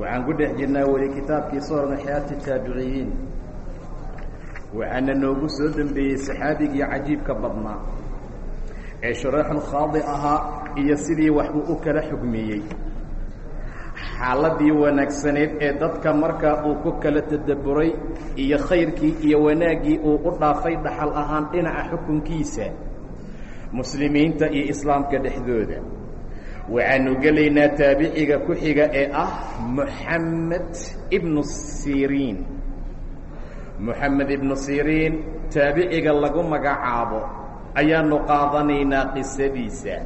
waxaan ku dhex jirnaa weli kitaabkii soorna xayaati taabiciyiin waxaana noogu soo dembeeyey saxaabigii cajiibka badnaa ee sharaexul khaadi ahaa iyo sidii wax uu u kala xugmiyey xaaladii wanaagsaneyd ee dadka markaa uu ku kala tadabburay iyo khayrkii iyo wanaaggii uu u dhaafay dhaxal ahaan dhinaca xukunkiisa muslimiinta iyo islaamka dhexdooda waxaanu gelaynaa taabiciga ku xiga ee ah moxamed ibnu siriin. Moxamed ibnu siriin taabiciga lagu magacaabo ayaanu qaadanaynaa qisadiisa.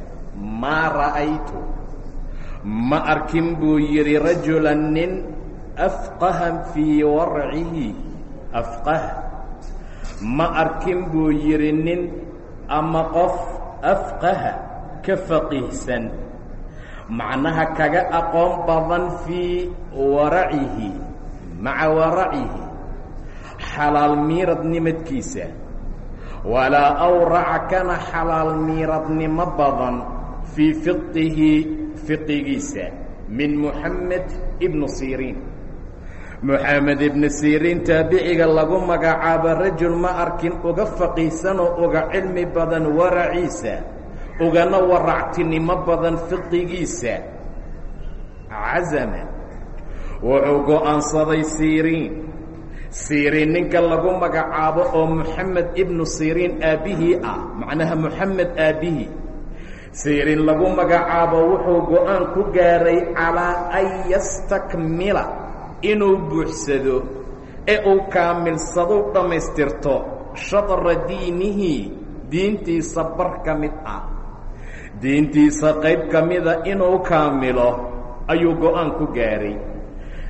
Maa ra'aytu? Ma arkin buu yidhi rajulan nin afqaha fii warcihi. Afqah. Ma arkin buu yidhi nin ama qof afqaha ka faqihsan macnaha kaga aqoon badan fii waracihi maca waracihi xalaal miiradnimadkiisa. Walaa awraca kana xalaal miiradnimo badan fii fiqihi fiqigiisa min moxamed ibnu siriin. Moxamed ibnu siriin taabiciga lagu magacaabo rajul ma arkin uga faqiihsanoo uga cilmi badan waraciisa ugana waractinimo badan fiqigiisa cazama wuxuu go'aansaday siriin. Siriin ninka lagu magacaabo oo moxamed ibnu siriin aabbihii ah macnaha moxamed aabbihii. Siriin lagu magacaabo wuxuu go'aan ku gaaray calaa an yastakmila inuu buuxsado ee uu kaamilsado dhammaystirto shadra diinihi diintiisa bar ka mid ah diintiisa qayb ka mida inuu kaamilo ayuu go'aan ku gaaray.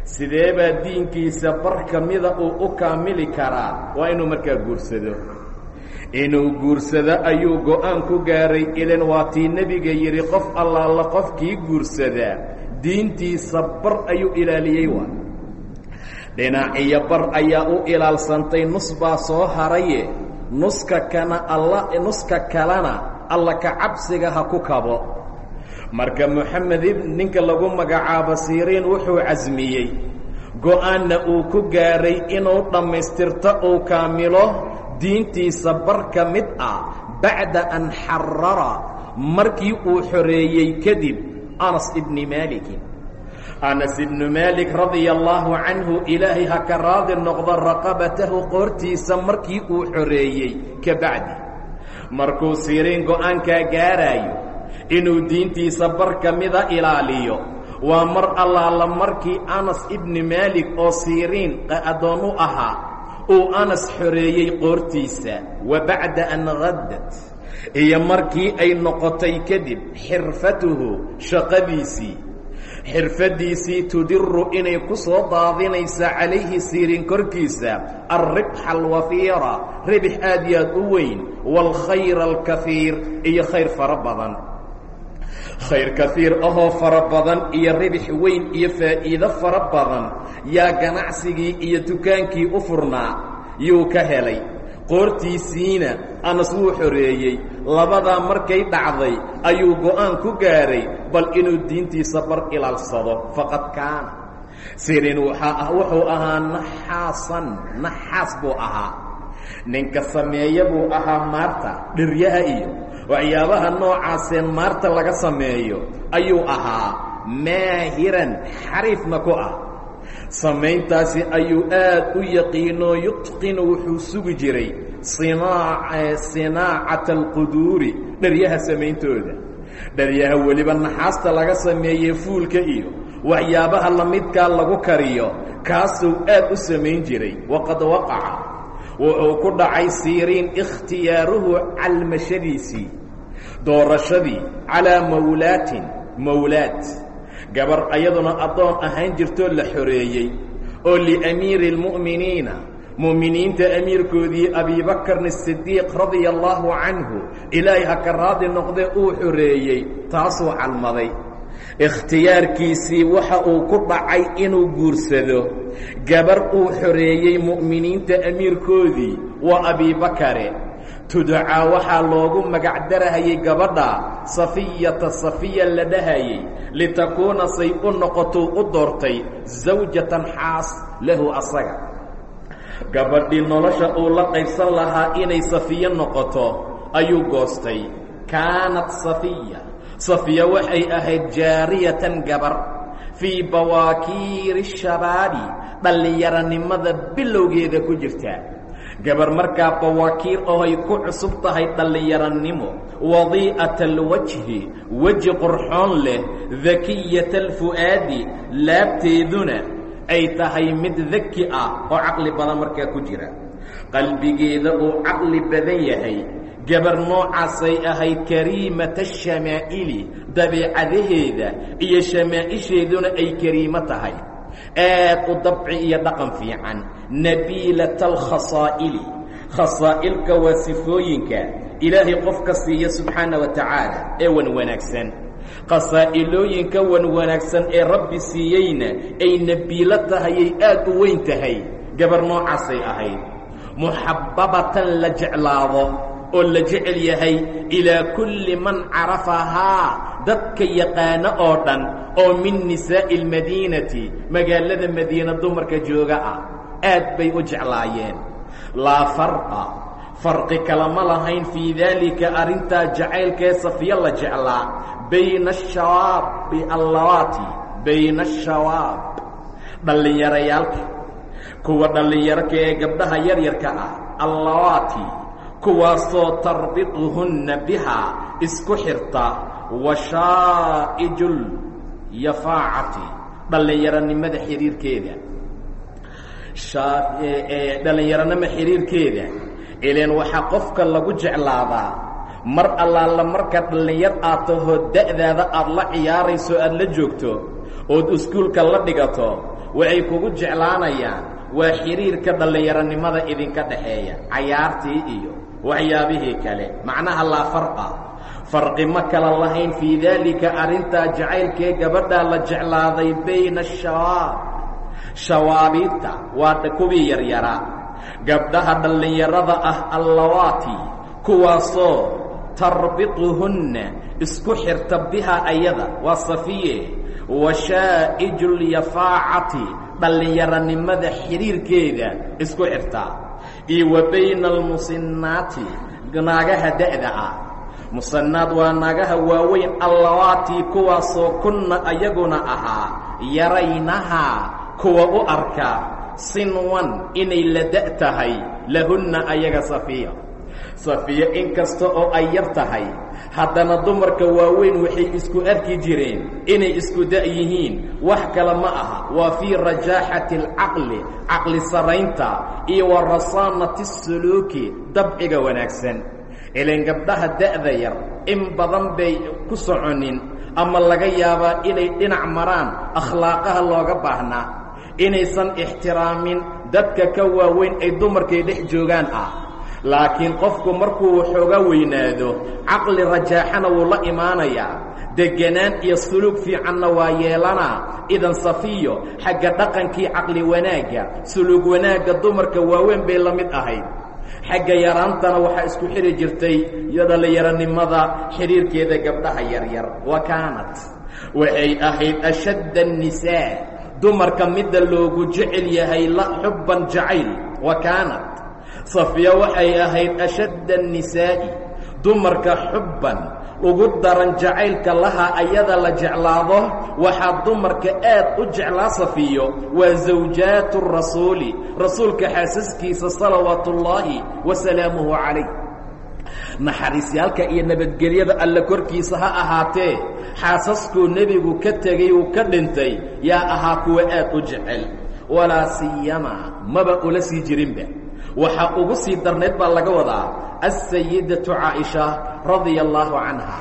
Sidee baa diinkiisa bar ka mida uu u kaamili karaa? Waa inuu markaa guursado. Inuu guursado ayuu go'aan ku gaaray. Ilan waa tii nebiga yidhi qof allaala qofkii guursadaa diintiisa bar ayuu ilaaliyey waa. Dhinaciyo bar ayaa u ilaalsantay nus baa soo haraye. Nuska kana alla nuska kalena alla ka cabsiga ha ku kabo. Marka moxamed ninka lagu magacaabo siriin wuxuu casmiyey go'aanna uu ku gaaray inuu dhammaystirto uu kaamilo diintiisa bar ka mid ah bacda an xarara markii uu xoreeyey kadib anas ibni maalikin anas ibnu maalik radia allaahu canhu ilaahay ha ka raadi noqdo raqabatahu qoortiisa markii uu xoreeyey ka bacdi markuu siriin go'aankaa gaaraayo inuu diintiisa bar ka mida ilaaliyo. Waa mar allaala markii anas ibni maalik oo siriin addoon u ahaa uu anas xoreeyey qoortiisa wa bacda an haddat iyo markii ay noqotay kadib xirfatuhu shaqadiisii xirfaddiisii tudiru inay ku soo daadinaysa calayhi siirin korkiisa alribxa alwafiira ribix aad iyo aad u weyn waalkhayr alkahiir iyo khayr fara badan. Khayr kahiir ahoo fara badan iyo ribix weyn iyo faa'iido fara badan. Yaa ganacsigii iyo dukaankii u furnaa yuu ka helay qoortiisiina anas wuu xoreeyey. Labadaa markay dhacday ayuu go'aan ku gaaray bal inuu diintiisa bar ilaalsado. Faqad kaana. Sirin waxaa wuxuu ahaa naxaasan naxaas buu ahaa. Ninka sameeya buu ahaa maarta dhiryaha iyo waxyaabaha noocaasee maarta laga sameeyo ayuu ahaa maahiran xariifna ku ah samayntaasi ayuu aad u yaqiinoo yutqinu wuxuu sugi jiray sinaacata alquduuri dharyaha samayntooda dharyaha weliba naxaasta laga sameeyey fuulka iyo waxyaabaha lamidkaa lagu kariyo kaasuu aad u samayn jiray. Waqad waqaca wuxuu ku dhacay siriin ikhtiyaaruhu calmashadiisii doorashadii calaa mawlaatin mawlaad gabar ayaduna addoon ahayn jirtoo la xoreeyey oo liamiiri اlmu'miniina mu'miniinta amiirkoodii abibakrin sidiiq radia allaahu canhu ilaahay ha ka raadi noqde uu xoreeyey taasuu calmaday. Ikhtiyaarkiisii waxa uu ku dhacay inuu guursado gabar uu xoreeyey mu'miniinta amiirkoodii waa abibakare tudcaa waxaa loogu magacdarahayay gabadha safiyata safiya la dhahayey litakuuna say u noqotou u doortay zawjatan xaas lahu asaga. Gabadhii nolosha uu la qaybsan lahaa inay safiyo noqoto ayuu goostay. Kaanat safiya. Safiya waxay ahayd jaariyatan gabar. Fii bawaakiiri shabaabi dhallinyaranimada bilowgeeda ku jirta gabar markaa bawaakiir oo ay ku cusub tahay dhallinyaranimo wadii'ata alwajhi weji qurxoon leh dakiyata alfu'aadi laabteeduna ay tahay mid daki ah oo caqli badan markaa ku jira. Qalbigeeda uu caqli badan yahay. Gabar noocaasay ahayd kariimata ashamaa'ili dabiicadaheeda iyo shamaa'isheeduna ay kariimo tahay aad u dabci iyo dhaqan fiican. Nabiilata alkhasaa'ili khasaa'ilka waa sifooyinka ilaahay qofka siiya subxaana wa tacaala ee wan wanaagsan khasaa'ilooyinka wan wanaagsan ee rabbi siiyeyna ay nabiilo tahayay aad u weyn tahay. Gabar noocaasay ahayd. Muxabbabatan la jeclaado oo la jecel yahay ilaa kulli man carafahaa dadka yaqaano oo dhan oo min nisaa'i almadiinati magaalada madiina dumarka jooga ah aad bay u jeclaayeen. Laa farqa farqi kalama lahayn fii daalika arrintaa jacaylkee safiyo la jeclaa. Bayna ashawaabi allawaati bayna ashawaab dhallinyarayaalka kuwa dhallinyarka ee gabdhaha yaryarka ah allawaati kuwaasoo tarbiduhunna bihaa isku xirta washaa'ijul yafaacati dhallinyaronimada xiriirkeeda. Dhallinyaronimo xiriirkeeda. Ileen waxaa qofka lagu jeclaadaa mar allaala marka dhallinyar aad tahoo da'daada aad la ciyaarayso aad la joogto ood iskuulka la dhigato waxay kugu jeclaanayaan waa xiriirka dhallinyaronimada idinka dhaxeeya cayaartii iyo waxyaabihii kale. Macnaha laa farqa. Farqi ma kala lahayn fii daalika arrintaa jacaylkee gabadhaa la jeclaaday bayna ashawaab shawaabiibta waa kuwii yaryaraa gabdhaha dhallinyarada ah allawaati kuwaasoo tarbiduhunna isku xirta bihaa ayada waa safiye washaa'ijulyafaacati dhallinyaronimada xiriirkeeda isku xirtaa iyo wa bayna almusinaati naagaha da'da ah. Musanaad waa naagaha waaweyn allawaatii kuwaasoo kunna ayaguna ahaa. Yaraynahaa kuwa u arka. Sinwan inay la da' tahay lahunna ayaga safiya safiya inkasta oo ay yar tahay haddana dumarka waaweyn waxay isku arki jireen inay isku da' yihiin. Wax kale ma aha. Waa fii rajaaxati alcaqli caqli saraynta iyo wa rasaanati asuluuki dabciga wanaagsan. Ilan gabdhaha da'da yar in badan bay ku soconin ama laga yaabaa inay dhinac maraan akhlaaqaha looga baahnaa. Inaysan ixtiraamin dadka ka waaweyn ay dumarkay dhex joogaan ah laakiin qofku markuu waxooga weynaado caqli rajaaxana wuu la imaanayaa. Deganaan iyo suluug fiicanna waa yeelanaa idan safiyo xagga dhaqankii caqli wanaagga suluug wanaagga dumarka waaweyn bay la mid ahayd. Xagga yaraantana waxaa isku xidhi jirtay dhallinyaronimada xidhiirkeeda gabdhaha yaryar wa kaanat. Waxay ahayd ashadda annisaa dumarka midda loogu jecel yahay la xubban jacayl wa kaanat safiya waxay ahayd ashadda annisaa'i dumarka xubban. Ugu daran jacaylka laha ayada la jeclaado waxaa dumarka aad u jeclaa safiyo waa zawjaatu rasuuli rasuulka xaasaskiisa salawaatu ullaahi wa salaamuhu calayh. Naxariisyaalka iyo nabadgelyada alle korkiisa ha ahaatee xaasaskuu nebigu ka tegey uu ka dhintay yaa ahaa kuwa aad u jecel. Walaa siyama maba ula sii jirinba waxaa ugu sii darnayd baa laga wadaa asayidatu caaisha radia allaahu canha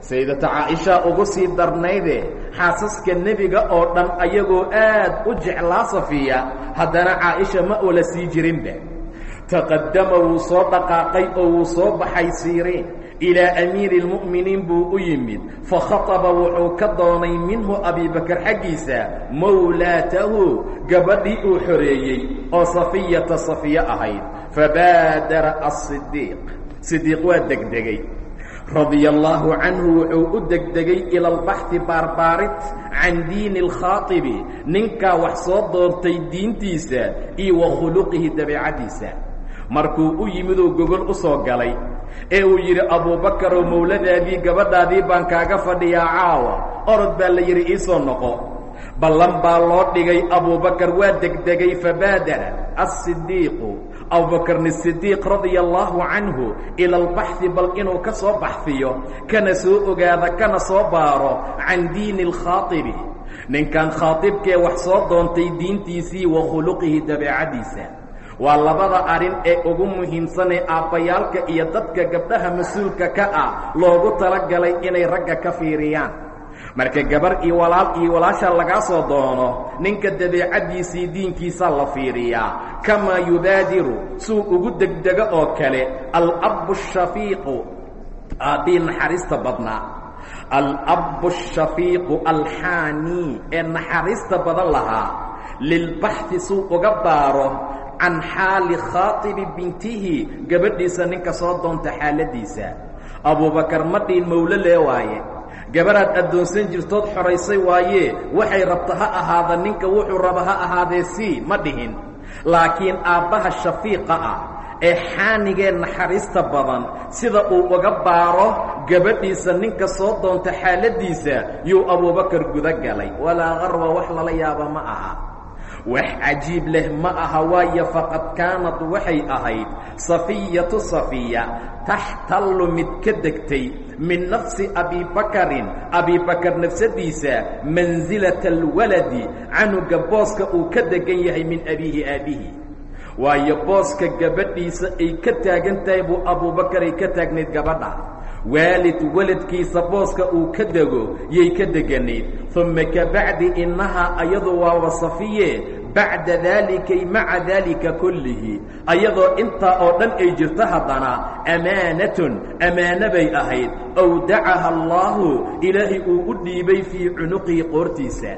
sayidata caaisha ugu sii darnayde xaasaska nebiga oo dhan ayagoo aad u jeclaa safiya haddana caaisha ma ula sii jirinba taqaddama wuu soo dhaqaaqay oo wuu soo baxay siiriin ilaa amiiri اlmu'miniin buu u yimid. Fakhaطaba wuxuu ka doonay minhu abibakar xaggiisa mawlaatahu gabadhii uu xoreeyey oo safiyata safiye ahayd. Fabaadara asidiiq sidiiq waa degdegay. Radia allaahu canhu wuxuu u degdegay ila albaxhi baarbaarid can diini alkhaatibi ninkaa wax soo doontay diintiisa iyo wa khuluqihi dabeecaddiisa markuu u yimiduu gogol u soo galay ee uu yidhi abuubakarow mawladaadii gabadhaadii baan kaaga fadhiyaa caawa. Orod baa la yidhi iisoo noqo. Ballan baa loo dhigay abuubakar waa degdegay fabaadara asidiiqu abubakarni sidiiq radia allaahu canhu ila albaxhi bal inuu ka soo baxfiyo kana soo ogaada kana soo baaro can diini alkhaatibi. Ninkan khaatibkee wax soo doontay diintiisii wa khuluqihi dabeecaddiisa waa labada arrin ee ugu muhiimsanee aabbayaalka iyo dadka gabdhaha mas'uulka ka ah loogu talagalay inay ragga ka fiiriyaan. Marka gabar iyo walaal iyo walaasha lagaa soo doono ninka dabeecaddiisii diinkiisa la fiiriyaa. Kamaa yubaadiru suu ugu degdego oo kale alabbu shafiiqu aabbihii naxariista badnaa. Alabbu shafiiqu alxaanii ee naxariista badan lahaa. Lilbaxhi suu uga baaro can xaali khaatibi bintihi gabadhiisa ninka soo doonta xaaladiisa. Abuubakar ma dhiin mawlo lee waaye. Gabadhaad addoonsan jirtood xoraysay waaye waxay rabta ha ahaada ninka wuxuu raba ha ahaadee sii ma dhihin. Laakiin aabbaha shafiiqa ah ee xaanigee naxariista badan sida uu uga baaro gabadhiisa ninka soo doonta xaaladiisa yuu abuubakar guda galay. Walaa qarwa wax lala yaaba ma aha wax cajiib leh ma aha waayo faqad kaanad waxay ahayd safiyatu safiya taxtallu mid ka degtay min nafsi abibakarin abibakar nafsadiisa mansilata alwaladi canuga booska uu ka degan yahay min abiihi aabbihi waayo booska gabadhiisa ay ka taagan tahay buu abuubakaray ka taagnayd gabadha. Waalid waladkiisa booska uu ka dego yay ka deganayd. Uma kabacdi innahaa ayadu waaba safiye bacda daalikay maca daalika kullihi ayadoo intaa oo dhan ay jirto haddana amaanatun ammaano bay ahayd. Awdacaha allaahu ilaahay uu u dhiibay fii cunuqihi qoortiisa.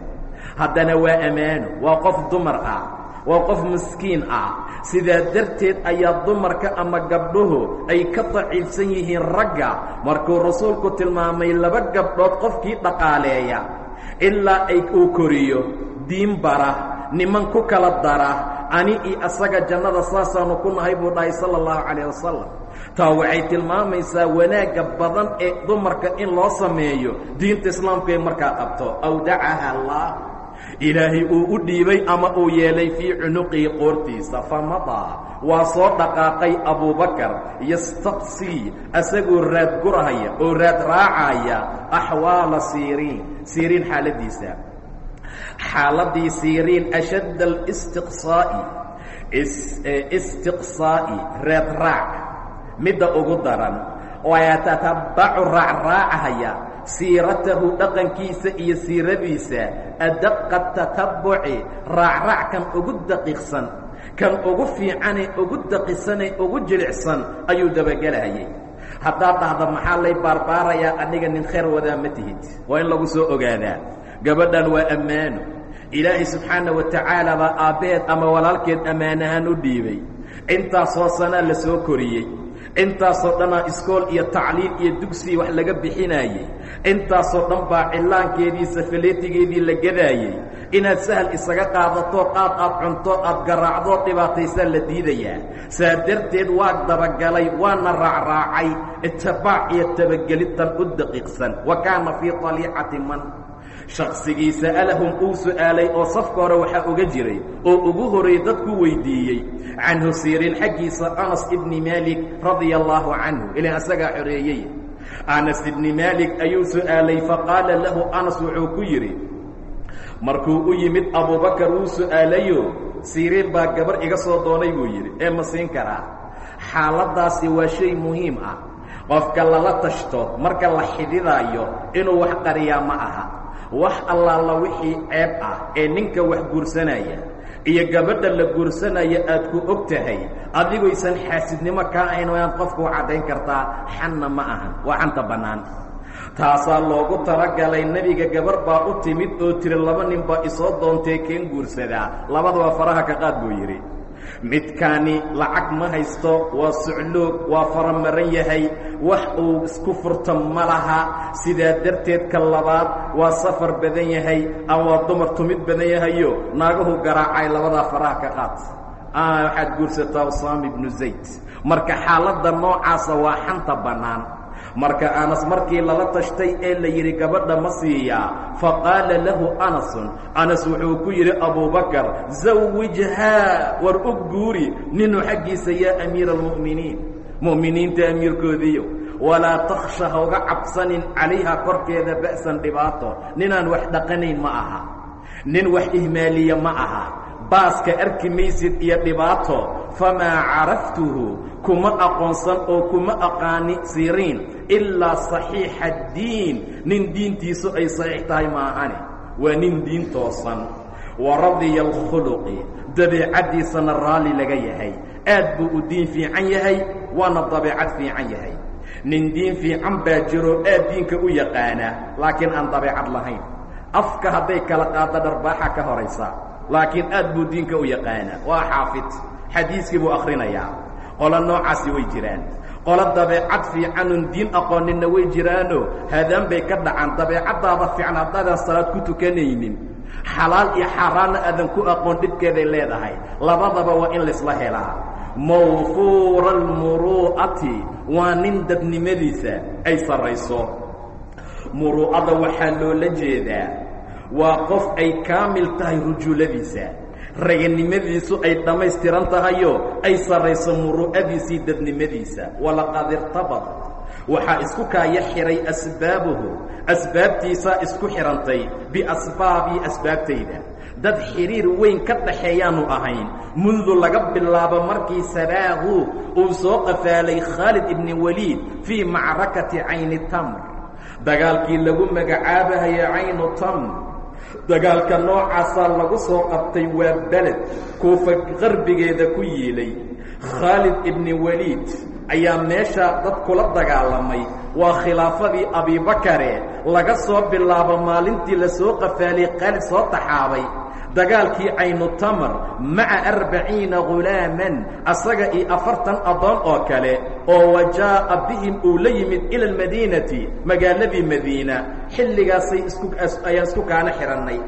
Haddana waa ammaano waa qof dumar ah waa qof miskiin ah. Sidaa darteed ayaa dumarka ama gabdhuhu ay ka daciifsan yihiin ragga. Markuu rasuulku tilmaamay laba gabdhood qofkii dhaqaaleeya ilaa ay uu koriyo diin bara niman ku kala dara ani iyo asaga jannada saasaanu ku nahay buu dhahay sala allahu calayh wasalam taa waxay tilmaamaysaa wanaagga badan ee dumarka in loo sameeyo diinta islaamku ay markaa qabto. Awdacaha allah. Ilaahay uu u dhiibay ama uu yeelay fii cunuqihi qoortiisa famadaa waa soo dhaqaaqay abuubakar. Yastaqsii asagoo raad gurahaya oo raad raacaya axwaala siiriin siiriin xaaladiisa xaaladii siiriin ashadd alistiqsaa'i istiqsaa'i raad raac midda ugu daran. Wayatatabbacu raacraacahaya siiratahu dhaqankiisa iyo siiradiisa adaqa tatabbuci raacraac kan ugu daqiiqsan kan ugu fiicanee ugu daqisanee ugu jilicsan ayuu dabagelahayay haddaad dhahda maxaa lay baarbaarayaa aniga nin khayr wadaa ma tihid waa in lagu soo ogaadaa gabadhan waa ammaano. Ilaahay subxaana wa tacaala baa aabbeed ama walaalkeed ammaanahaan u dhiibay. Intaasoo sanaa la soo koriyey. Intaasoo dhanaa iskool iyo tacliim iyo dugsi wax laga bixinaayey intaasoo dhan baa cillaankeedii safaleetigeedii la gadaayey. Inaad sahal isaga qaadato qaad aad cunto aad garaacdoo dhibaataysaa la diidayaa. Saa darteed waa dabagalay waana raacraacay itibaac iyo tabagelidtan u daqiiqsan. Wa kaana fii طaliicati man shaksigiisa sa'alahum uu su'aalay oo safka hore waxaa uga jiray oo ugu horay dadku weydiiyey. Canhu siirin xaggiisa anas ibni maalik radia allaahu canhu ilan asagaa xoreeyey. Anas ibni maalik ayuu su'aalay faqaala lahu anas wuxuu ku yidhi markuu u yimid abubakar wuu su'aalayo siiriin baa gabar iga soo doonay buu yidhi ee ma siin karaa? Xaaladdaasi waa shay muhiim ah. Qofka lala tashto marka la xididaayo inuu wax qariyaa ma aha wax allaala wixii ceeb ah ee ninka wax guursanaya iyo gabadha la guursanaya aad ku og tahay adigoysan xaasidnimo kaa ahayn waanaad qofka u caddayn kartaa xanna ma ahan. Waa xanta bannaan. Taasaa loogu talagalay nebiga gabar baa u timid oo tiri laba nin baa isoo doontee keen guursadaa. Labadaba faraha ka qaad buu yidhi midkaani lacag ma haysto waa sucloog waa faramaran yahay wax uu isku furto ma laha. Sidaa darteed ka labaad waa safar badan yahay ama waa dumar tumid badan yahayo naagahu garaacay labadaa faraha ka qaad. Waxaad guursataa usaama ibnu zayd. Marka xaaladda noocaasa waa xanta bannaan marka anas markii lala tashtay ee la yidhi gabadha ma siiyaa faqaala lahu anasun. Anas wuxuu ku yidhi abubakar zawijhaa war u guuri ninuu xaggiisa yaa amiira almu'miniin mu'miniinta amiirkoodiiyo walaa takhsha hauga cabsanin calayha korkeeda ba'san dhibaato. Ninaan wax dhaqanayn ma aha. Nin wax ihmaaliya ma aha baaska arki maysid iyo dhibaato famaa caraftuhu kuma aqoonsan oo kuma aqaani siriin ilaa saxiixa addiin nin diintiisu ay saxiix tahay maahane waa nin diin toosan. Wa radiya alkhuluqi dabeecaddiisana raalli laga yahay. Aad buu u diin fiican yahay waana dabeecad fiican yahay. Nin diin fiican baa jiro aad diinka u yaqaana laakiin aan dabeecad lahayn. Afka hadday kala qaadda dharbaaxa ka horaysa laakiin aad buu diinka u yaqaanaa. Waa xaafid. Xadiiskii buu akhrinayaa qolo noocaasi way jiraan. Qolo dabeecad fiicanun diin aqooninna way jiraano. Hadaan bay ka dhacaan. Dabeecaddaada fiican haddaadan salaad ku tukanaynin. Xalaal iyo xaaraanna aadan ku aqoon dhibkeeday leedahay. Labadaba waa in laysla helaa. Mawfuura almuru'ati waa nin dadnimadiisa ay sarrayso. Muru'ada waxaa loola jeedaa waa qof ay kaamil tahay rujuuladiisa. Raganimadiisu ay dhammaystiran tahayo ay sarrayso muru'adiisii dadnimadiisa. Walaqad irtabad waxaa isku kaaya xidhay asbaabuhu. Asbaabtiisaa isku xidhantay biasbaabii asbaabtayda. Dad xidhiir weyn ka dhaxeeyaannu ahayn. Mundu laga bilaabo markii saraahu uu soo qafaalay khaalid ibni waliid fii macrakati cayni tamr. Dagaalkii lagu magacaabahaya caynu tamr dagaalka noocaasaa lagu soo qabtay waa beled kuufa qarbigeeda ku yiilay. Khaalid ibni waliid ayaa meesha dad kula dagaalamay. Waa khilaafadii abibakare laga soo bilaabo maalintii la soo qafaalay khaalid soo taxaabay. Dagaalkii caynu tamar maca arbaciina ghulaaman asaga iyo afartan addoon oo kale oo wajaa'a bihim uu la yimid ila almadiinati magaaladii madiina. Xilligaasay isku ayaan isku kaana xidhannay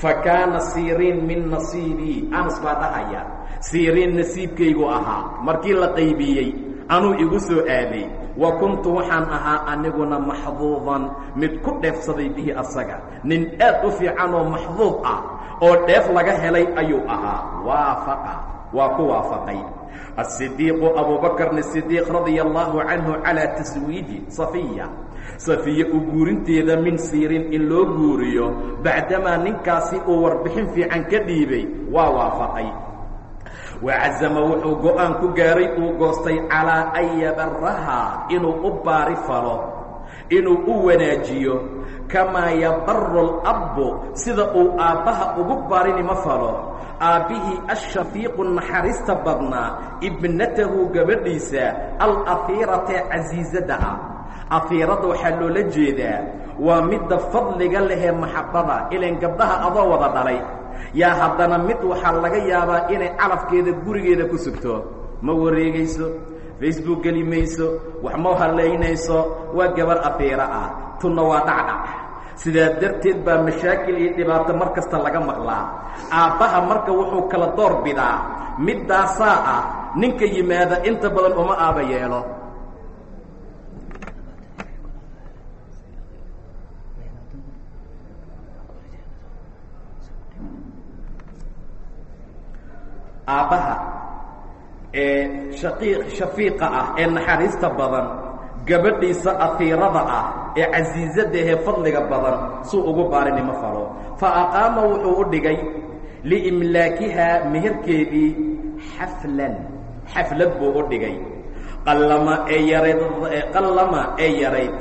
fa kaana siriin min nasiibii anas baa dhahaya siriin nasiibkaygu ahaa. Markii la qaybiyey anuu igu soo aaday wa kuntu waxaan ahaa aniguna maxduudan mid ku dheefsaday bihi asaga. Nin aad u fiican oo maxduud ah oo dheef laga helay ayuu ahaa. Waafaqa waa ku waafaqay. Asidiiqu abuubakrn sidiiq radia allahu canhu calaa taswiiji safiya. Safiya u guurinteeda min siirin in loo guuriyo bacdamaa ninkaasi uu warbixin fiican ka dhiibay waa waafaqay wacazama wuxuu go'aan ku gaaray uu goostay calaa an yabarahaa inuu u baari falo inuu u wanaajiyo. Kamaa yabaru labbu sida uu aabbaha ugu baarinima falo. Aabbihii ashafiiqu naxariista badnaa ibnatahu gabadhiisa alafiiratee casiisadda ah afiiradda waxaa loola jeedaa waa midda fadliga lehee maxabbada ilan gabdhaha adoo wada dhalay. Yaa haddana mid waxaa laga yaabaa inay calafkeeda gurigeeda ku sugto. Ma wareegayso facebook geli mayso wax ma hallaynayso waa gabar afiira ah tunna waa dhacdhac sidaa darteed baa mashaakil iyo dhibaato mar kasta laga maqlaa. Aabbaha marka wuxuu kala door bidaa middaasaa ah ninka yimaada inta badan uma aaba yeelo aabbaha ee shaqiiq shafiiqa ah ee naxariista badan gabadhiisa afiirada ah ee casiisadda ahee fadliga badan suu ugu baarinimo falo. Fa aqaama wuxuu u dhigay liimlaakihaa meherkeedii xaflan xaflad buu u dhigay. Qallama ee yarayd qallama ee yarayd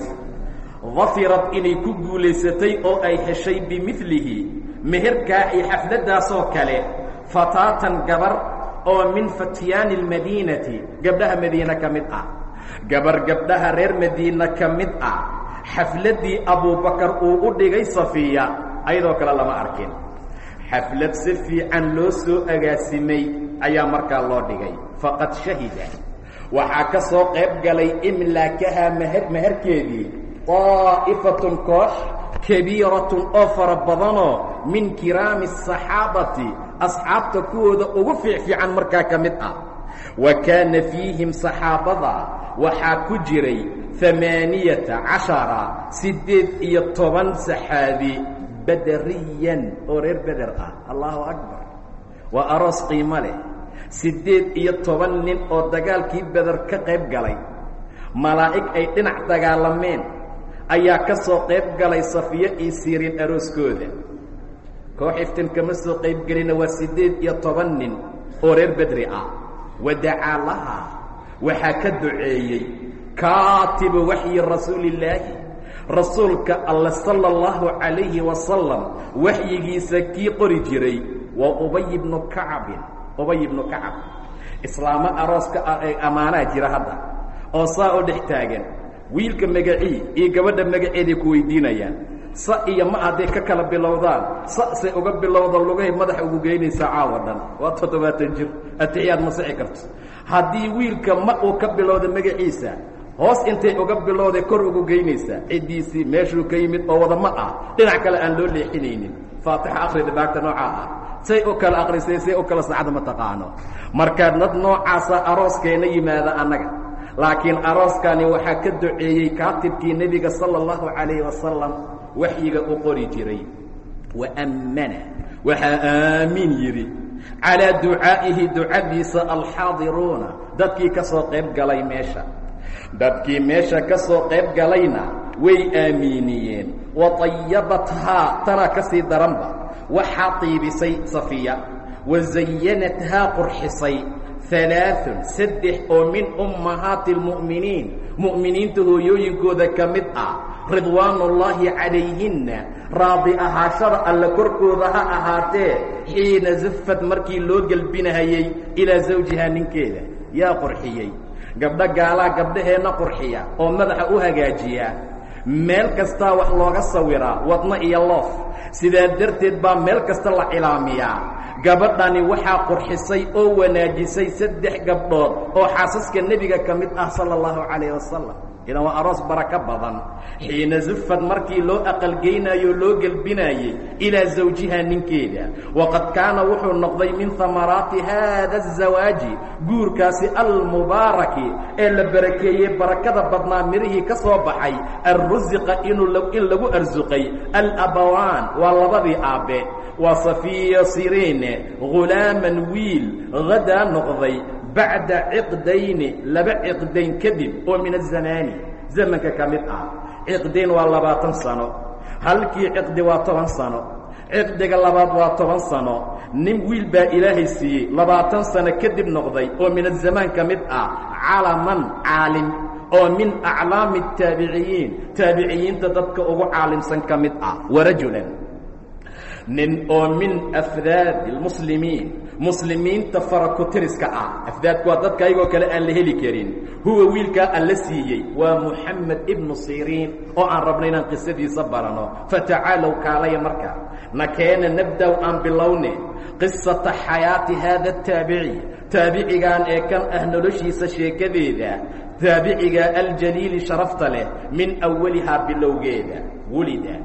dafirad inay ku guulaysatay oo ay heshay bimilihi meherkaa iyo xafladdaasoo kale fataatan gabar oo min fatyaani almadiinati gabdhaha madiine ka mid ah. Gabar gabdhaha reer madiina ka mid ah. Xafladdii abubakar uu u dhigay safiya ayadoo kale lama arkin. Xaflad si fiican loo soo agaasimay ayaa markaa loo dhigay. Faqad shahida. Waxaa ka soo qayb galay imlaakaha meher meherkeedii daa'ifatun koox kabiiratun oo fara badanoo min kiraami asaxaabati asxaabta kuwooda ugu fiicfiican markaa ka mid ah wa kaana fiihim saxaabada waxaa ku jiray amaaniyata cashara siddeed iyo toban saxaabi bederiyan oo reer beder ah allahu akbar waa aroos qiimo leh siddeed iyo toban nin oo dagaalkii beder ka qayb galay malaa'ig ay dhinac dagaalameen ayaa ka soo qayb galay safiyo iyo siiriin arooskooda. Koox iftin kama soo qaybgelina waa siddeed iyo toban nin oo reer bedri ah. Wadacaa laha waxaa ka duceeyey kaatibu waxyi rasuulillaahi. Rasuulka alle sala allahu calayhi wasalam waxyigiisa kii qori jiray waa ubay ibnu kacabin ubay ibnu kacab. Islaamo arooska ah ammaanaa jira hadda oo saa oo dhex taagan wiilka magacii iyo gabadha magaceeday ku weydiinayaan. Sa iyo ma hadday ka kala bilowdaan. Sa se uga bilowda lugahay madaxa ugu geynaysaa caawa dhan. Waa toddobaatan jir. Atixiyaad ma sixi karto. Haddii wiilka ma uu ka bilowda magaciisa hoos intay uga bilowday kor ugu geynaysaa ciddiisii meeshuu ka yimid oo wada ma ah. Dhinac kale aan loo leexinaynin. Faatixa akhri dhibaagta noocaa ah. Say u kala akrisay say u kala saacda ma taqaano. Markaa dad noocaasa arooskeena yimaada annaga laakiin arooskani waxaa ka duceeyey kaatibkii nebiga sala allahu calayhi wasalam waxyiga u qori jiray. Wa ammana waxaa aamiin yidhi calaa ducaa'ihi ducadiisa alxaadiruuna. Dadkii ka soo qayb galay meesha. Dadkii meesha ka soo qayb galayna way aamiiniyeen wa tayabathaa tanaa ka sii daranba. Waxaa tiibisay safiya. Wa zayanathaa qurxisay alaaثun saddex oo min ummahaati اlmu'miniin mu'miniinta hooyooyinkooda ka mid ah ridwaanullaahi calayhinna raadi ahaashada alle korkooda ha ahaatee xiina zafad markii loo gelbinahayey ilaa zawjihaa ninkeeda yaa qurxiyey gabdho gaalaa gabdhaheenna qurxiya oo madaxa u hagaajiya meel kastaa wax looga sawiraa wadno iyo loof sidaa darteed baa meel kasta la cilaamiyaa gabadhani waxaa qurxisay oo wanaajisay saddex gabdhood oo xaasaska nebiga ka mid ah sala allahu calayh wasalam idan waa aroos barako badan. Xiina zufad markii loo aqalgeynayo o loo gelbinaayey ilaa zawjiha ninkeeda. Waqad kaana wuxuu noqday min hamaraati haada azawaaji guurkaasi almubaaraki ee la barakeeyey barakada badnaa midhihii ka soo baxay alrusiqa in lagu arsuqay alabawaan waa labadii aabbe waa safiya siriine ghulaaman wiil hadaa noqday bacda ciqdayni laba ciqdayn kadib oo min azamaani zamanka ka mid ah ciqdayn waa labaatan sano halkii ciqdi waa toban sano ciqdiga labaad waa toban sano. Nin wiil baa ilaahay siiyey labaatan sano kadib noqday oo min azamaan ka mid ah calaman caalim oo min aclaami taabiciyiin. Taabiciyiinta dadka ugu caalimsan ka mid ah warajulan nin oo min afraadi اlmuslimiin muslimiinta farakutiriska ah. Afdaadku waa dadka ayagoo kale aan la heli karin. Huwa wiilkaa alla siiyey. Waa muxamed ibnu siriin oo aan rabno inaan qisadiisa barano. Fatacaalow kaalaya marka. Na keena nabdaw aan bilowne. Qisata xayaati haada ataabici taabicigan ee kan ah noloshiisa sheekadeeda. Taabiciga aljaliili sharafta leh min awalihaa bilowgeeda. Wulida.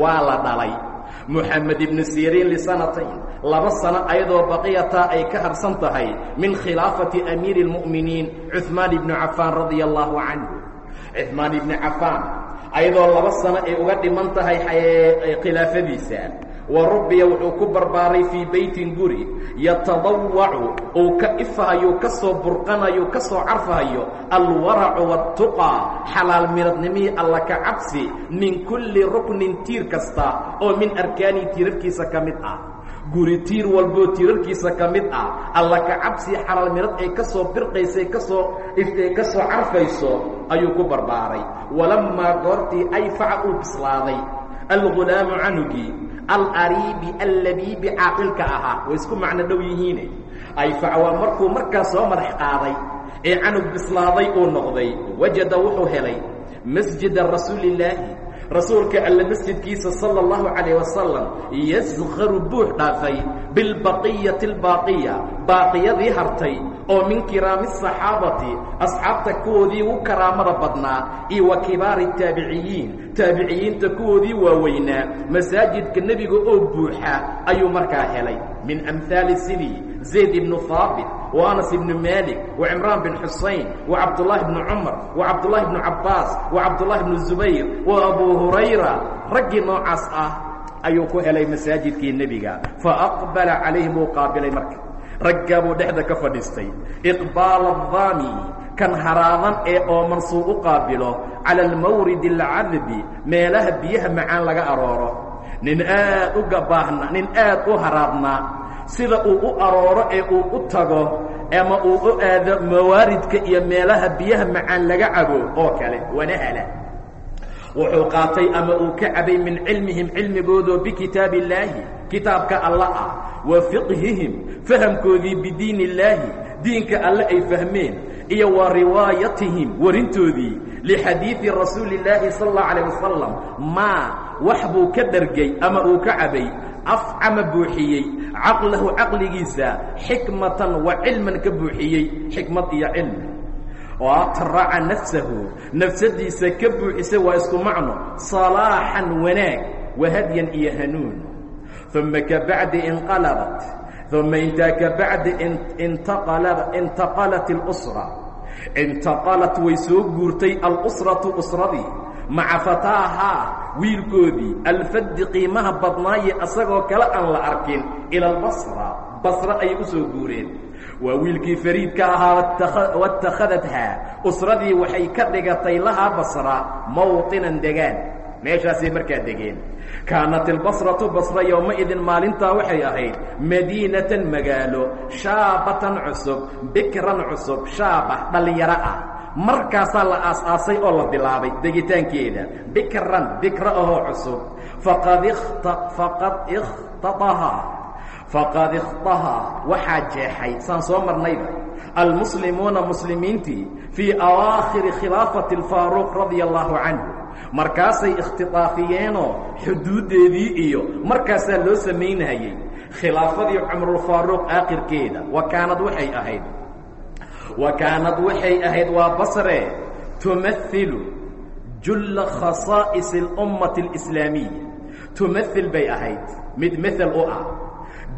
Waa la dhalay muxamed ibnu siriin lisanatayn laba sano ayadoo baqiyataa ay ka harsan tahay min khilaafati amiiri اlmu'miniin cuhmaan ibnu cafaan radia allaahu canhu cuhmaan ibnu cafaan ayadoo laba sano ay uga dhiman tahay khilaafadiisa wa rubbiya wuxuu ku barbaaray fii beytin guri. Yatadawacu uu ka ifahayo ka soo burqanayo ka soo carfahayo alwaracu waatuqaa xalaal miradnimihii alla ka cabsi min kulli ruknin tiir kasta oo min arkaanii tiirarkiisa ka mid ah. Guri tiir walboo tiirarkiisa ka mid ah. Alla ka cabsi xalaal mirad ay ka soo birqaysay ka soo ka soo carfayso ayuu ku barbaaray. Walammaa goortii ayfaca uu bislaaday. Algulaamu canugii alariibi allabiibi caaqilka ahaa. Way isku macno dhow yihiine. Ayfac waa markuu markaas soo madax qaaday ee canug bislaaday uu noqday wajada wuxuu helay masjida rasuulillaahi rasuulka alle masjidkiisa sala allahu calayh wasalam yasqaru buux dhaafay bilbaqiyati albaaqiya baaqiyadii hartay oo min kiraami asaxaabati asxaabta kuwoodii ugu karaamada badnaa iyo wa kibaari taabiciyiin. Taabiciyiinta kuwoodii waaweynaa masaajidka nebiga oo buuxa ayuu markaa helay. Min amhaali sidii zayd ibnu haabit wa anas ibnu maalik wa cimraan bin xusayn wa cabdullaahi bnu cumar wa cabdullaahi bnu cabbaas wa cabdullaahi bnu zubayr wa abuu hurayra. Raggii noocaas ah ayuu ku helay masaajidkii nebiga. Fa aqbala calayhim wuu qaabilay marka raggaa buu dhexda ka fadhiistay. Iqbaala daami kan haraadan ee ooman suu u qaabilo cala almawridi alcadbi meelaha biyaha macaan laga arooro. Nin aad u gabaahna nin aad u haraadnaa sida uu u arooro ee uu u tago ama uu u aado mawaaridka iyo meelaha biyaha macaan laga cabo oo kale wanahala wuxuu qaatay ama uu ka cabay min cilmihim cilmigoodoo bikitaabi illaahi kitaabka alla ah wa fiqhihim fahamkoodii bidiin illaahi diinka alle ay fahmeen iyo wa riwaayatihim warintoodii lixadiidi rasuuli illaahi sala allahu calayh wasalam maa wax buu ka dhargay ama uu ka cabay afcama buuxiyey caqlahu caqligiisa xikmatan wa cilman ka buuxiyey xikmad iyo cilmi oo atraca nafsahu nafsadiisa ka buuxisa waa isku macno salaaxan wanaag wahadyan iyo hanuun uma kabacdi inqalabat uma intaa kabacdi intaqalat اlusra intaqalat way soo guurtay alusratu usradii maca fataahaa wiilkoodii alfaddi qiimaha badnaaye asagoo kale aan la arkin ila albasra basra ayay u soo guureen waa wiilkii fariidka ahaa watakhadathaa usradii waxay ka dhigatay lahaa basra mawطinan degaan meeshaasay markaa degeen. Kaanat ilbasratu basra yowmaidin maalintaa waxay ahayd madiinatan magaalo shaabatan cusub bikran cusub shaaba dhallinyaro ah. Markaasaa la aas-aasay oo la bilaabay degitaankeeda. Bikran bikra ahoo cusub. Faqad ikhtaahaa faqad ikhtahaa waxaa jeexay saan soo marnayba. Almuslimuuna muslimiintii fii awaakhiri khilaafati alfaaruuq radia allaahu canhu markaasay ikhtidaafiyeenoo xuduuddeedii iyo markaasaa loo samaynayey khilaafadii cumrulfaaruuq aakhirkeeda wa kaanad waxay ahayd wa kaanad waxay ahayd waa basre tumahilu julla khasaa'is اlummati اlislaamiya tumahil bay ahayd mid mehel u ah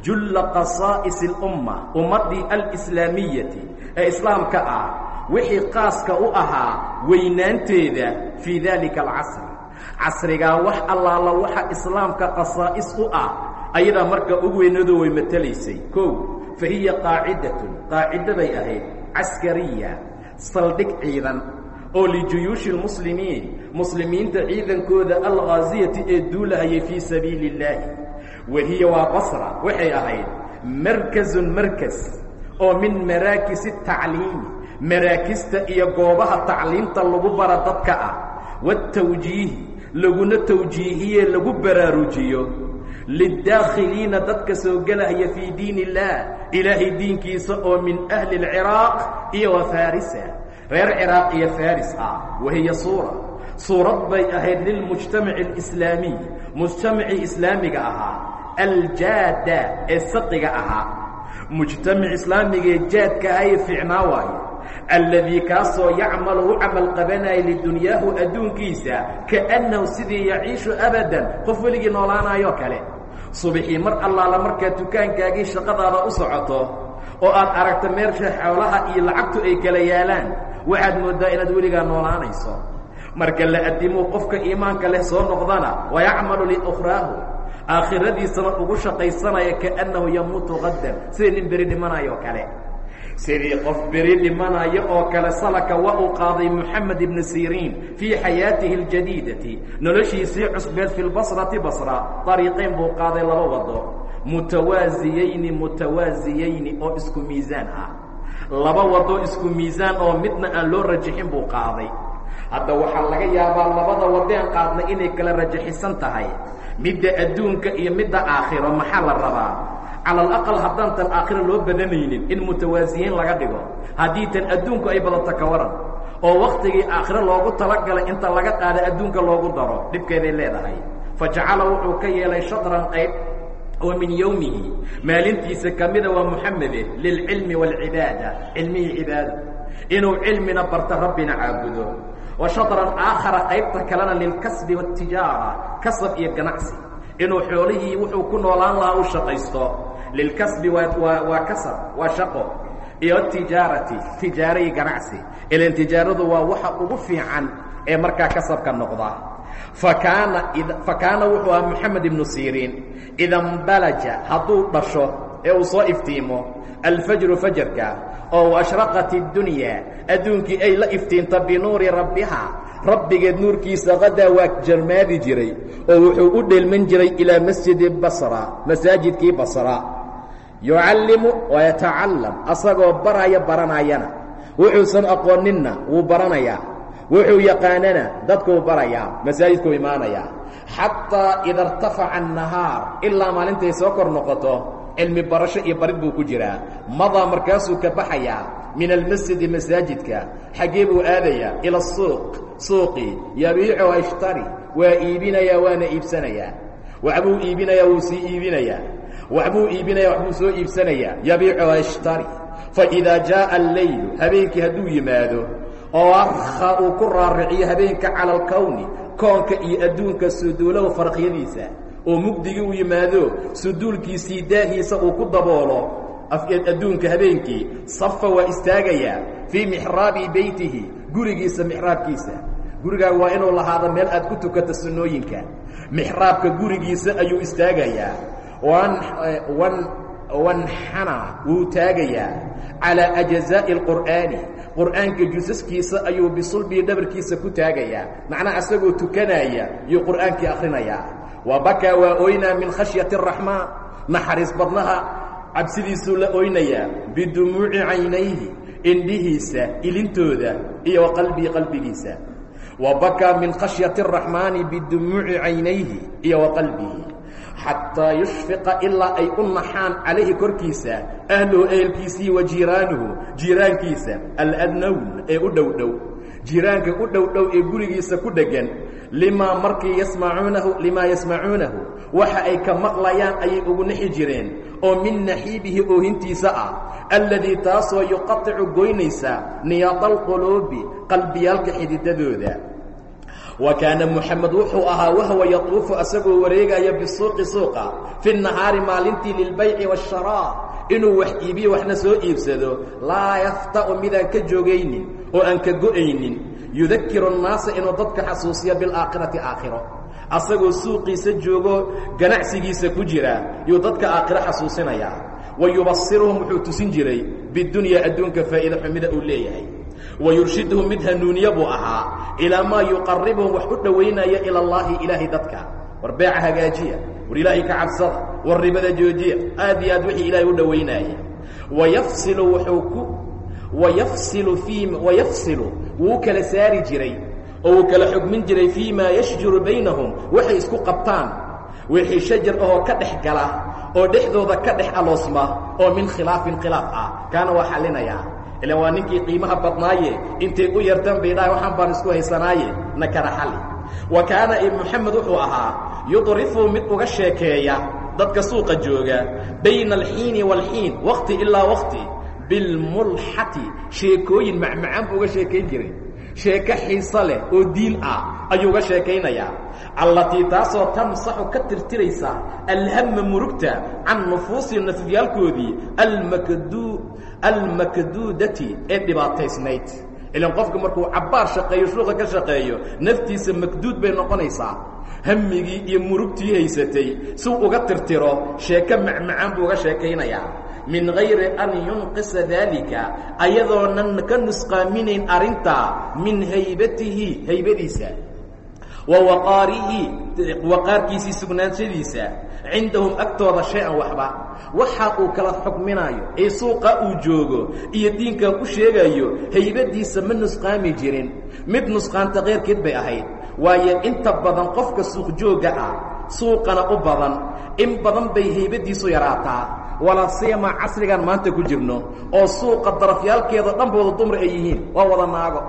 julla khasaa'is اlumma ummaddii alislaamiyati ee islaamka ah wixii qaaska u ahaa weynaanteeda fii daalika alcasr casrigaa wax allaala waxa islaamka qasaa'is u ah ayadaa marka ugu weynadu way matalaysay. Kow fa hiya qaacidatun qaacidaday ahayd caskariya saldhig ciidan oo lijuyuushi اlmuslimiin muslimiinta ciidankooda alkhaasiyati ee duulahayay fii sabiili اllaahi wahiya waa basra waxay ahayd markazun markas oo min maraakisi tacliimi maraakista iyo goobaha tacliinta lagu bara dadka ah. Watawjiihi laguna tawjiihiye lagu baraarujiyo. Liddaakhiliina dadka soo gelaya fii diin illaah ilaahay diinkiisa oo min ahli alciraaq iyo wafarisa reer ciraaq iyo faris ah wahiya suura. Suurad bay ahayd lilmujtamaci alislaamiy mujtamaci islaamiga ahaa aljaada ee saqiga ahaa. Mujtamac islaamigaee jaadka ahaye fiicnaa waayo alladii kaasoo yacmalu u camal qabanaya lidunyaahu adduunkiisa kaannahu sidii yaciishu abadan qof weligii noolaanaayoo kale. Subaxii mar allaala markaad dukaankaagii shaqadaada u socoto oo aad aragto meelsha xoolaha iyo lacagtu ay kala yaalaan waxaad mooddaa inaad weligaa noolaanayso. Marka la addimuu qofka iimaanka leh soo noqdana wayacmalu liukhraahu aakhiradiisana ugu shaqaysanaya kaannahu yamuutu qaddan sida nin beri dhimanayo kale sidii qof beri dhimanayo oo kale salaka waa uu qaaday moxamed ibnu siriin fii xayaatihi اljadiidati noloshiisii cusbeed fi lbasrati basra ariiqayn buu qaaday laba wado. Mutawaasiyayni mutawaasiyayni oo isku miisaan ah. Laba waddo isku miisaan oo midna aan loo rajixin buu qaaday. Hadda waxaa laga yaabaa labada wadeen qaadna inay kala rajaxisan tahay. Midda adduunka iyo midda aakhiro maxaa la rabaa cala alaqal haddaan tan aakhiro loo badanaynin in mutawaasiyiin laga dhigo. Haddii tan adduunku ay badato ka waran oo waktigii aakhiro loogu talagalay inta laga qaada adduunka loogu daro dhibkeeday leedahay. Fa jacala wuxuu ka yeelay shadran qayb oo min yowmihi maalintiisa ka mida waa muxamede lilcilmi waalcibaada cilmihii cibaado inuu cilmina barto rabbina caabudo. Wa shadran aakhara qaybta kalena lilkasbi waatijaara kasab iyo ganacsi. Inuu xoolihii wuxuu ku noolaan lahaa u shaqaysto lilkasbi waa kasab waa shaqo iyo tijaarati tijaaro iyo ganacsi ilan tijaaradu waa waxa ugu fiican ee markaa kasabka noqda fakaana fakaana wuxuu ahaa moxamed ibnu siriin idambalaja hadduu dhasho ee uu soo iftiimo alfajru fajarka oo ashraqat اdunyaa adduunkii ay la iftiinta binuuri rabbiha rabbigeed nuurkiisa qadaa waa jarmaadi jiray oo wuxuu u dheelman jiray ilaa masjidi basra masaajidkii basra yucallimu wayatacalam asagoo baraya baranayana wuxuusan aqooninna wuu baranayaa. Wuxuu yaqaanana dadkuu barayaa masaajidkuu imaanayaa. Xataa ida irtafaca annahaar ilaa maalintay soo kor noqoto cilmi barasho iyo barid buu ku jiraa. Madaa markaasuu ka baxayaa min almasjidi masaajidka xaggee buu aadayaa ila asuuq suuqii yabiicu ashtari waa iibinayaa waana iibsanayaa. Waxbuu iibinayaa wuu sii iibinayaa waxbuu iibinaya waxbuu soo iibsanayaa yabiicu ashtari faidaa jaaa alleylu habeenkii hadduu yimaado oo arka uu ku raariciyo habeenka cala alkowni koonka iyo adduunka suduulahu farqyadiisa oo mugdigii u yimaado suduulkiisii daahiisa uu ku daboolo adduunka habeenkii safa waa istaagayaa fii mixraabi beytihi gurigiisa mixraabkiisa gurigaaga waa inuu lahaado meel aad ku tukato sunnooyinka. Mixraabka gurigiisa ayuu istaagayaa wanxana wuu taagayaa calaa ajzaa'i اlqur'aani qur'aanka jusaskiisa ayuu bisulbii dhabarkiisa ku taagayaa macnaha asagoo tukanaya yuu qur'aankii akhrinayaa wa bakaa waa oynaa min khashyati الraxmaan naxariis badnaha cabsidiisuu la oynayaa bidumuuci caynayhi indhihiisa ilintooda iyo wa qalbii qalbigiisa wa bakaa min khashyati الraxmaani bidumuuci caynayhi iyo wa qalbihi xataa yushfiqa ilaa ay u naxaan calayhi korkiisa ahluhu ehelkiisii wa jiiraanuhu jiiraankiisa aladnown ee u dhow dhow jiiraanka u dhow dhow ee gurigiisa ku dheggan limaa markii yasmacuunahu limaa yasmacuunahu waxa ay ka maqlayaan ayay ugu nixi jireen oo min naxiibihi oohintiisa ah alladii taasoo yuqaticu goynaysa niyaada alquluubi qalbiyaalka xididadooda wa kaana moxamed wuxuu ahaa wahwa yatuufu asagoo wareegaya bisuuqi suuqa fi nahaari maalintii lilbayci waasharaa inuu wax iibiyo waxna soo iibsado. Laa yafta'u midaan ka joogaynin oo aan ka go'aynin. Yudakiru annaasa inuu dadka xasuusiyo bilaakhirati aakhiro. Asagoo suuqiisa joogo ganacsigiisa ku jira yuu dadka aakhiro xasuusinayaa. Wa yubasiruhum wuxuu tusin jiray bidunyaa adduunka faa'iida xumida uu leeyahay wayurshiduhum mid hanuuniye buu ahaa ilaa maa yuqaribuhum wax u dhowaynaya ila allaahi ilaahay dadka war beeca hagaajiya war ilaahay ka cabsada war ribada joojiya aad iyo aad wixii ilaahay u dhowaynaya wayafsilu wuxuu ku wayafsilu fii wayafsilu wuu kala saari jiray oo wuu kala xugmin jiray fii maa yashjuru baynahum waxay isku qabtaan wixii shajar ahoo ka dhex gala oo dhexdooda ka dhex aloosma oo min khilaafin khilaaf ah kaana waa xallinayaa ilan waa ninkii qiimaha badnaaye intay u yartan bay dhahay baan isku haysanaaye na kala xalli. Wa kaana moxamed wuxuu ahaa yudrifu mid uga sheekeeya dadka suuqa jooga bayna alxiini waalxiin wakti ilaa wakti bilmulxati sheekooyin macmacaan buu uga sheekayn jiray. Sheeko xiiso leh oo diin ah ayuu uga sheekaynayaa allatii taasoo tamsaxu ka tirtiraysa alhama murugta can nufuusi nafyaalkoodii almakdu almakduudati ee dhibaataysnayd. Ilan qofku markuu cabbaar shaqeeyo shuuqa ka shaqeeyo naftiisa makduud bay noqonaysaa. Hammigii iyo murugtii haysatay siu uga tirtiro sheeko macmacaan buu uga sheekaynayaa. Min gayri an yunqisa daalika ayadoonan ka nusqaaminayn arrintaa min haybatihi haybadiisa wa waqaarihi waqaarkiisii sugnaanshadiisa cindahum agtooda shay-an waxba. Waxa uu kala xukminayo ee suuqa uu joogo iyo diinkan u sheegayo haybadiisa ma nusqaami jirin. Mid nusqaanta keyrkeed bay ahayd. Waayo inta badan qofka suuq joogga ah suuqana u badan. In badan bay haybadiisu yaraataa. Walaa siyamaa casrigan maanta ku jirno oo suuqa darafyaalkeeda dhanba wada dumar ay yihiin. Waa wada naago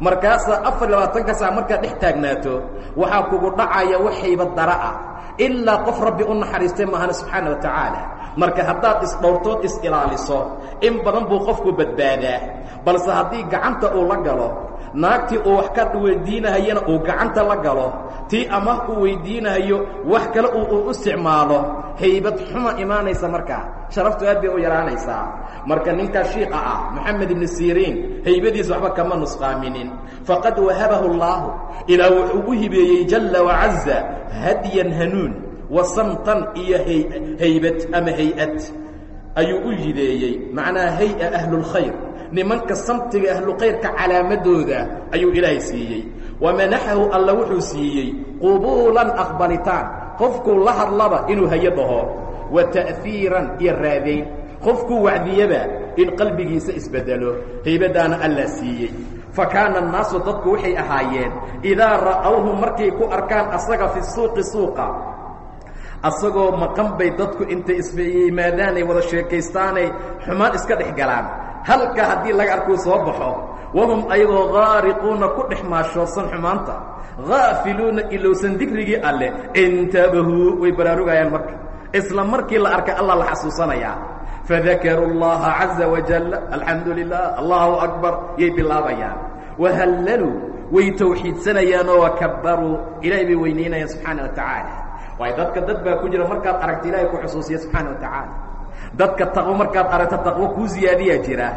markaasaa afar labaatanka sac markaad dhex taagnaato waxaa kugu dhacaya waxayba ah ilaa qof rabbi u naxariistay maahane subxaana wa tacaala. Marka haddaad isdhowrtood is-ilaaliso in badan buu qofku badbaadaa. Balse haddii gacanta uu la galo naagtii uu wax ka weydiinahayana uu gacanta la galo tii amah uu weydiinahayo wax kale uu u isticmaalo haybad xuma imaanaysa markaa sharaftu aad bay u yaraanaysaa. Marka ninkaa shiiqa ah moxamed ibnu siriin haybadiisa waxba kama nusqaaminin. Faqad wahabahu اllaahu ilaa wuxuu u hibeeyey jalla wacaza hadyan hanuun wa samtan iyo haybad ama hay'ad. Ayuu u yideeyey macnaha hay'a ahlulkhayr nimanka samtiga ahlukayrka calaamadooda ayuu ilaahay siiyey. Wamanaxahu alla wuxuu siiyey qubuulan aqbalitaan. Qofkuu la hadlaba inuu hayo dhaho wa ta'fiiran iyo raadayn qofkuu wacdiyaba in qalbigiisa isbedelo haybaddaana alla siiyey fa kaana annaasu dadku waxay ahaayeen idaa ra'awhu markay ku arkaan asaga fi suuqi suuqa asagoo maqan bay dadku intay isyimaadaanay wada sheekaystaanay xumaan iska dhex galaan halka haddii laga arkuu soo baxo wahum ayagoo haariquuna ku dhex maashoosan xumaanta haafiluuna ilowsan dikrigii alleh intabahuu way baraarugayaan marka isla markii la arkay allah la xasuusanayaa. Fadakaruu اllaha caza wajal alxamdu lilah allahu akbar yay bilaabayaan. Wahallaluu way tawxiidsanayaanoo wakabaruu ilahay bay weynaynayaan subxaana wa tacaala waayo dadka dad baa ku jira markaad aragta ilahay ku xusuusiya subxaana wa tacaala dadka taqwo markaad aragta taqwo kuu ziyaadiyaa jira.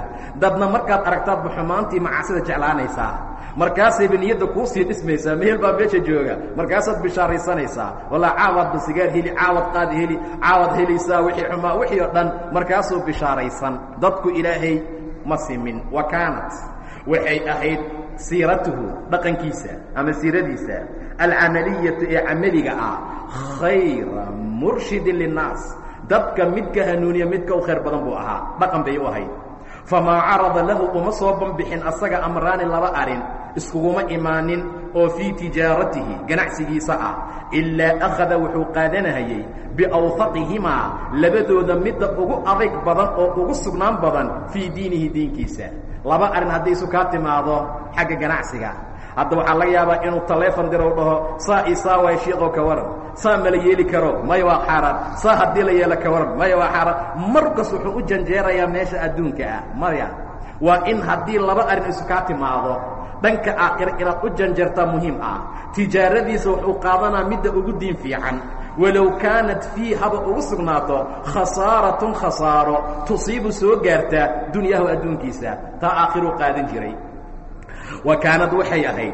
Dadna markaad aragtaadba xumaantii macaasida jeclaanaysaa. Markaasayba niyadda kuu sii dhismaysaa mehel baa meesha jooga. Markaasaad bishaaraysanaysaa. Walaa caawadba sigaar heli caawad qaad heli caawad helaysaa wixii xumaa wixii oo dhan. Markaasuu bishaaraysan. Dadku ilaahay ma simin. Wa kaanat. Waxay ahayd siiratuhu dhaqankiisa ama siiradiisa alcamaliyatu ee camaliga ah khayra murshidin linnaas dadka midka hanuuniya midka u khayr badan buu ahaa. Dhaqan bay u ahayd. Famaa carada lahu uma soo banbixin asaga amraani laba arrin iskuguma imaanin oo fii tijaaratihi ganacsigiisa ah. Ilaa akhada wuxuu qaadanahayey biawhaqihimaa labadooda midda ugu adayg badan oo ugu sugnaan badan fii diinihi diinkiisa. Laba arrin hadday isu kaa timaado xagga ganacsiga hadda waxaa laga yaabaa inuu taleefon diro dhaho saa io saa waay shiiqoo ka waran. Saa ma la yeeli karo maya waa xaaraan. Saa haddii la yeelo ka waran maya waa xaaraan. Markas wuxuu u janjeerayaa meesha adduunka ah. Maya waa in haddii laba arrin isu kaa timaado dhanka aakhira inaad u janjeertaa muhiim ah. Tijaaradiisa wuxuu qaadanaa midda ugu diin fiican. Walow kaanat fii haba ugu sugnaato khasaaratun khasaaro tusiibu soo gaarta dunyahu adduunkiisa. Taa aakhiruu qaadan jiray wa kaanad waxay ahayd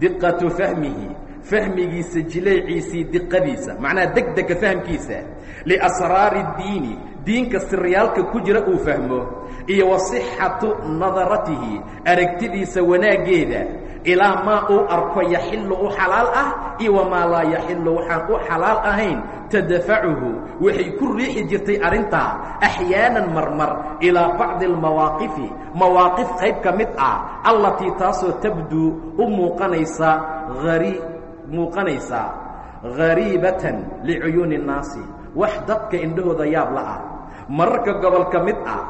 diqatu fahmihi fahmigiisa jilayciisii diqadiisa macnaha degdega fahmkiisa liasraari اdiini diinka siryaalka ku jira uu fahmo iyo wa sixatu nadaratihi aragtidiisa wanaaggeeda ilaa maa uu arko yaxilu u xalaal ah iyo wamaa laa yaxilu waxaan u xalaal ahayn tadafacuhu waxay ku riixi jirtay arrintaa axyaanan marmar ilaa bacdi almawaaqifi mawaaqif qayb ka mid ah allatii taasoo tabduu u muuqanaysa ari muuqanaysa hariibatan licuyuuni الnaasi wax dadka indhahooda yaab la ah. Mararka gobol ka mid ah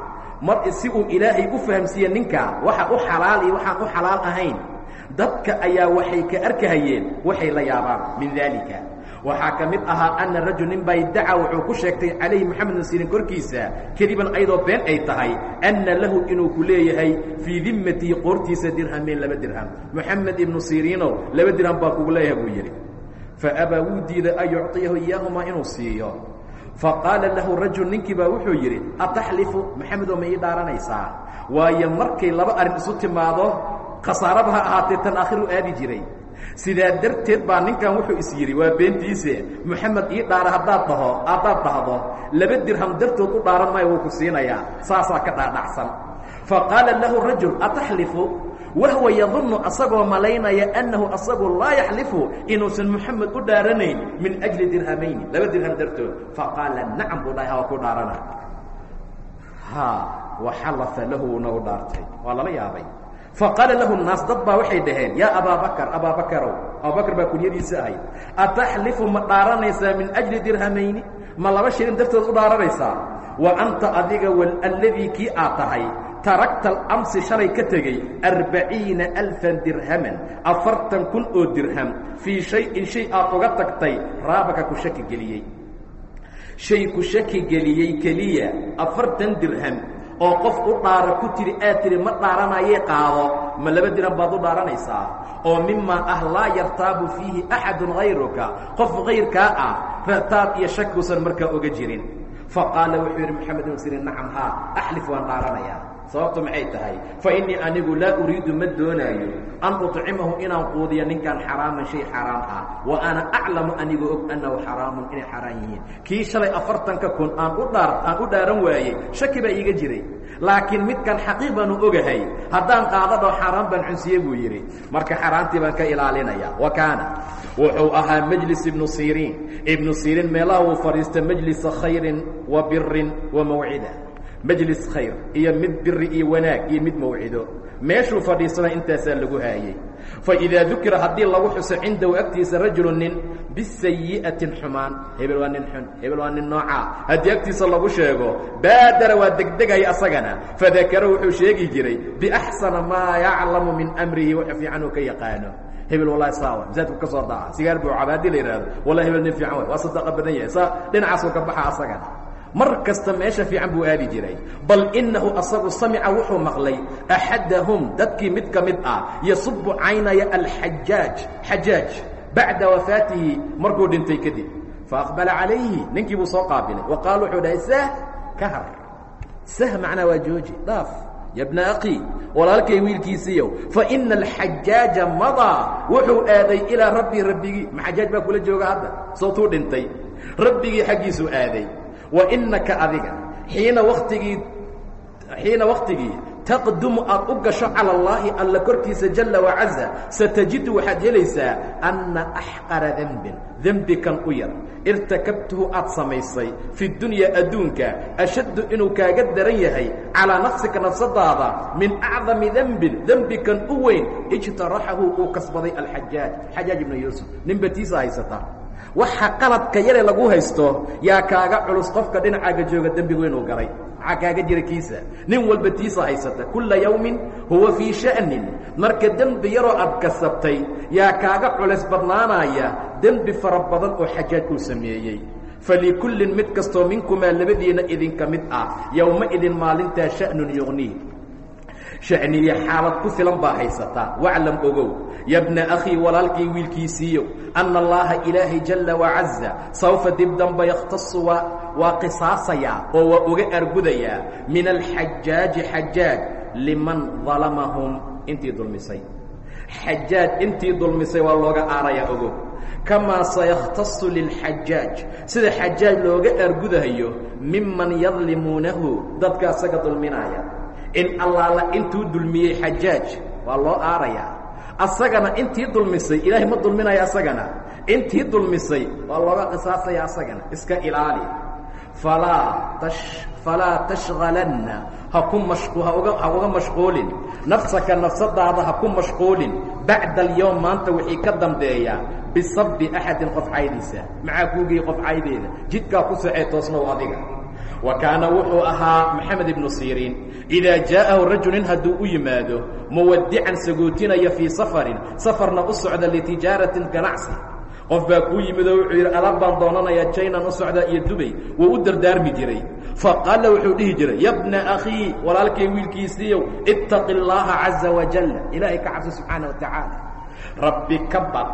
mar si uu ilaahay u fahamsiiye ninka waxa u xalaal iyo waxaan u xalaal ahayn dadka ayaa waxay ka arkahayeen waxay la yaabaan min daalika waxaa ka mid ahaa ana rajul nin baa iddaca wuxuu ku sheegtay calayhi moxamed bin sirin korkiisa keliban ayadoo been ay tahay anna lahu inuu ku leeyahay fii dimmatihi qoortiisa dirhameen laba dirham. Moxamed ibnu siriinow laba dirham baa kugu leeyahay buu yidhi. Faabaa wuu diiday an yucطiyahu iyaahumaa inuu siiyo? Faqaala lahu rajul ninkii baa wuxuu yidhi ataxlifu maxamedow ma ii dhaaranaysaa? Waayo markay laba arrin isu timaado khasaaraba ha ahaatee tan aakhiru aadi jiray sidaa darteed baa ninkan wuxuu is yidhi waa beentiise moxamed ii dhaara haddaad dhaho haddaad dhahdo laba dirham dartood u dhaaran maayo wuu ku siinayaa saasaa ka dhaadhacsan. Faqaala lahu rajul ataxlifu? Wahwa yadunnu asagoo malaynaya annahu asagu laa yaxlifu inuusan moxamed u dhaaranayn min ajli dirhamayni laba dirham dartood. Faqaala nacam buu dhahay hawa ku dhaarana. Ha waxalafa lahu wuuna u dhaartay. Waa lala yaabay faqaala lahu naas dad baa waxay dhaheen yaa abaabakar abaabakarow abubakar baa kunyadiisa ahayd ataxlifu ma dhaaranaysaa min ajli dirhamayni ma laba shilin dartood u dhaaranaysaa wa anta adiga alladii kii aad tahay tarakta alamsi shalay ka tegey arbaciina alfan dirhaman afartan kun oo dirham fii shay-in shay aad uga tagtay raabaka ku shaki geliyey shay ku shaki geliyey keliya afartan dirham oo qof u dhaara ku tiri aad tiri ma dhaaranayee qaado? Ma laba dirham baad u dhaaranaysaa? Oo mimaa ah laa yartaabu fiihi axadun hayruka qof kayrkaa ah rataab iyo shakuusan markaa oga jirin. Faqaala wuxuu yidhi maxamed ibn sirin nacam haa axlif waan dhaaranayaa sababtu maxay tahay? Fa innii anigu laa uriidu ma doonaayo an uطcimahu inaan quudiyo ninkan xaraaman shay xaraam ah wa ana aclamu anigoo og annahu xaraamun inay xaraan yihiin. Kii shalay afartanka kun aan u dhaa aan u dhaaran waayey shaki baa iiga jiray. Laakiin midkan xaqiiq baanu ogahay haddaan qaadadho xaaraan baan cunsiye buu yidhi. Marka xaaraantii baan ka ilaalinaya wa kaana wuxuu ahaa majlis ibnu siriin. Ibnu siriin meelaha uu fadhiista majlisa khayrin wa birin wa mawcida majlis khayr iyo mid biri iyo wanaag iyo mid mawcido. Meeshuu fadhiisana intaasaa lagu haayey. Faidaa dukira haddii lagu xuso cindahu agtiisa rajulu nin bisayi'atin xumaan. Hebel waa nin xun hebel waa nin noocaa. Haddii agtiisa lagu sheego baadara waa degdegaya asagana. Fadakara wuxuu sheegi jiray biaxsana maa yaclamu min amrihi waxa fiican ka yaqaano. Hebel wallahi saawa masaajidku ka soo dhaca sigaar buu caba la yidhahdo wallahi hebel nin fiican way waa sadaqa badan yahay. Saa dhinacaasuu ka baxa asagana mar kasta meesha fiican buu aadi jiray. Bal inahu asagu samica wuxuu maqlay axadahum dadkii mid ka mid ah yasubu caynaya alxajaaj xajaaj bacda wafaatihi markuu dhintay kadib. Faaqbala calayhi ninkii buu soo qaabilay wa qaal wuxuu dhahay sah ka har sah macnaa waa jooji dhaaf. Ya bna walaalkay wiilkiisiiyow faina alxajaaja madaa wuxuu aaday ilaa rabbii rabbigii. Ma baa kula jooga hadda? Sawtuu dhintay. Rabbigii xaggiisuu aaday wa inaka adiga xiina waktigii xiina waktigii taqdumu aad u gasho cala allaahi alla korkiisa jalla wacaza satajidu waxaad helaysaa anna axqara denbin dembikan u yar. Irtakabtuhu aad samaysay fi dunyaa adduunka ashaddu inuu kaaga daran yahay calaa nafsika nafsadaada min acdami dembin dembikan u weyn ijtaraxahu uu kasbaday alxajaaj xajaaj ibnu yuusuf ninbatiisa haysata waxa qaladka yare lagu haysto yaa kaaga culus qofka dhinacaaga jooga dembigu inuu galay. Maxaa kaaga jira nin walba tiisa haysata. Kulla yawmin huwa fii sha'nin. Marka dembi yaroo aad kasabtay yaa kaaga culis badnaanaya dembi fara badan oo xajaaj uu sameeyey. Falikullin mid kastoo minkumaa labadiina idinka mid ah. Yowma idin maalintaa sha'nun yuqniih sha'niye xaalad ku filan baa haysataa waclam ogow ya bna akhii walaalkay wiilkiisiiyow anna allaaha ilaahay jalla wacaza sawfa dib damba yakhtasu waa qisaasayaa oo waa uga argudayaa min alxajaaji xajaaj liman dalamahum intii dulmisay. Xajaaj intii dulmisay waa looga aarayaa ogow. Kamaa sayakhtasu lilxajaaj sida xajaaj looga argudahayo miman yadlimuunahu dadka asaga dulminaaya in allaala intuu dulmiyey xajaaj waa loo aarayaa asagana intii dulmisay ilaahay ma dulminayo asagana. Intii dulmisay waa looga qisaasaya asagana. Iska ilaali. Falaa falaa mashqu ha uga mashquulin. Nafsaka nafsadaada ha ku mashquulin. Bacda alyowm maanta wixii ka dambeeya bisabbi axadin qof caydiisa. Kuugii qof caydeeda jidkaa ku socee toosnow adiga wa kaana wuxuu ahaa maxamed ibnu siriin. Idaa jaa'ahu rajulin hadduu u yimaado muwadican sagootinaya fii safarin safarna u socda litijaaratin ganacsi. Qof baa kuu yimid oo wuxuu yidhi alaab baan doonanayaa jaynan u socdaa iyo dubay wuu u dardaarmi jiray. Faqaala wuxuu dhihi jiray ya bna akhii walaalkay wiilkiisiiyow ittaqi اllaaha caza wajalla ilaahay ka cabso subxaana wa tacaala. Rabbi ka baq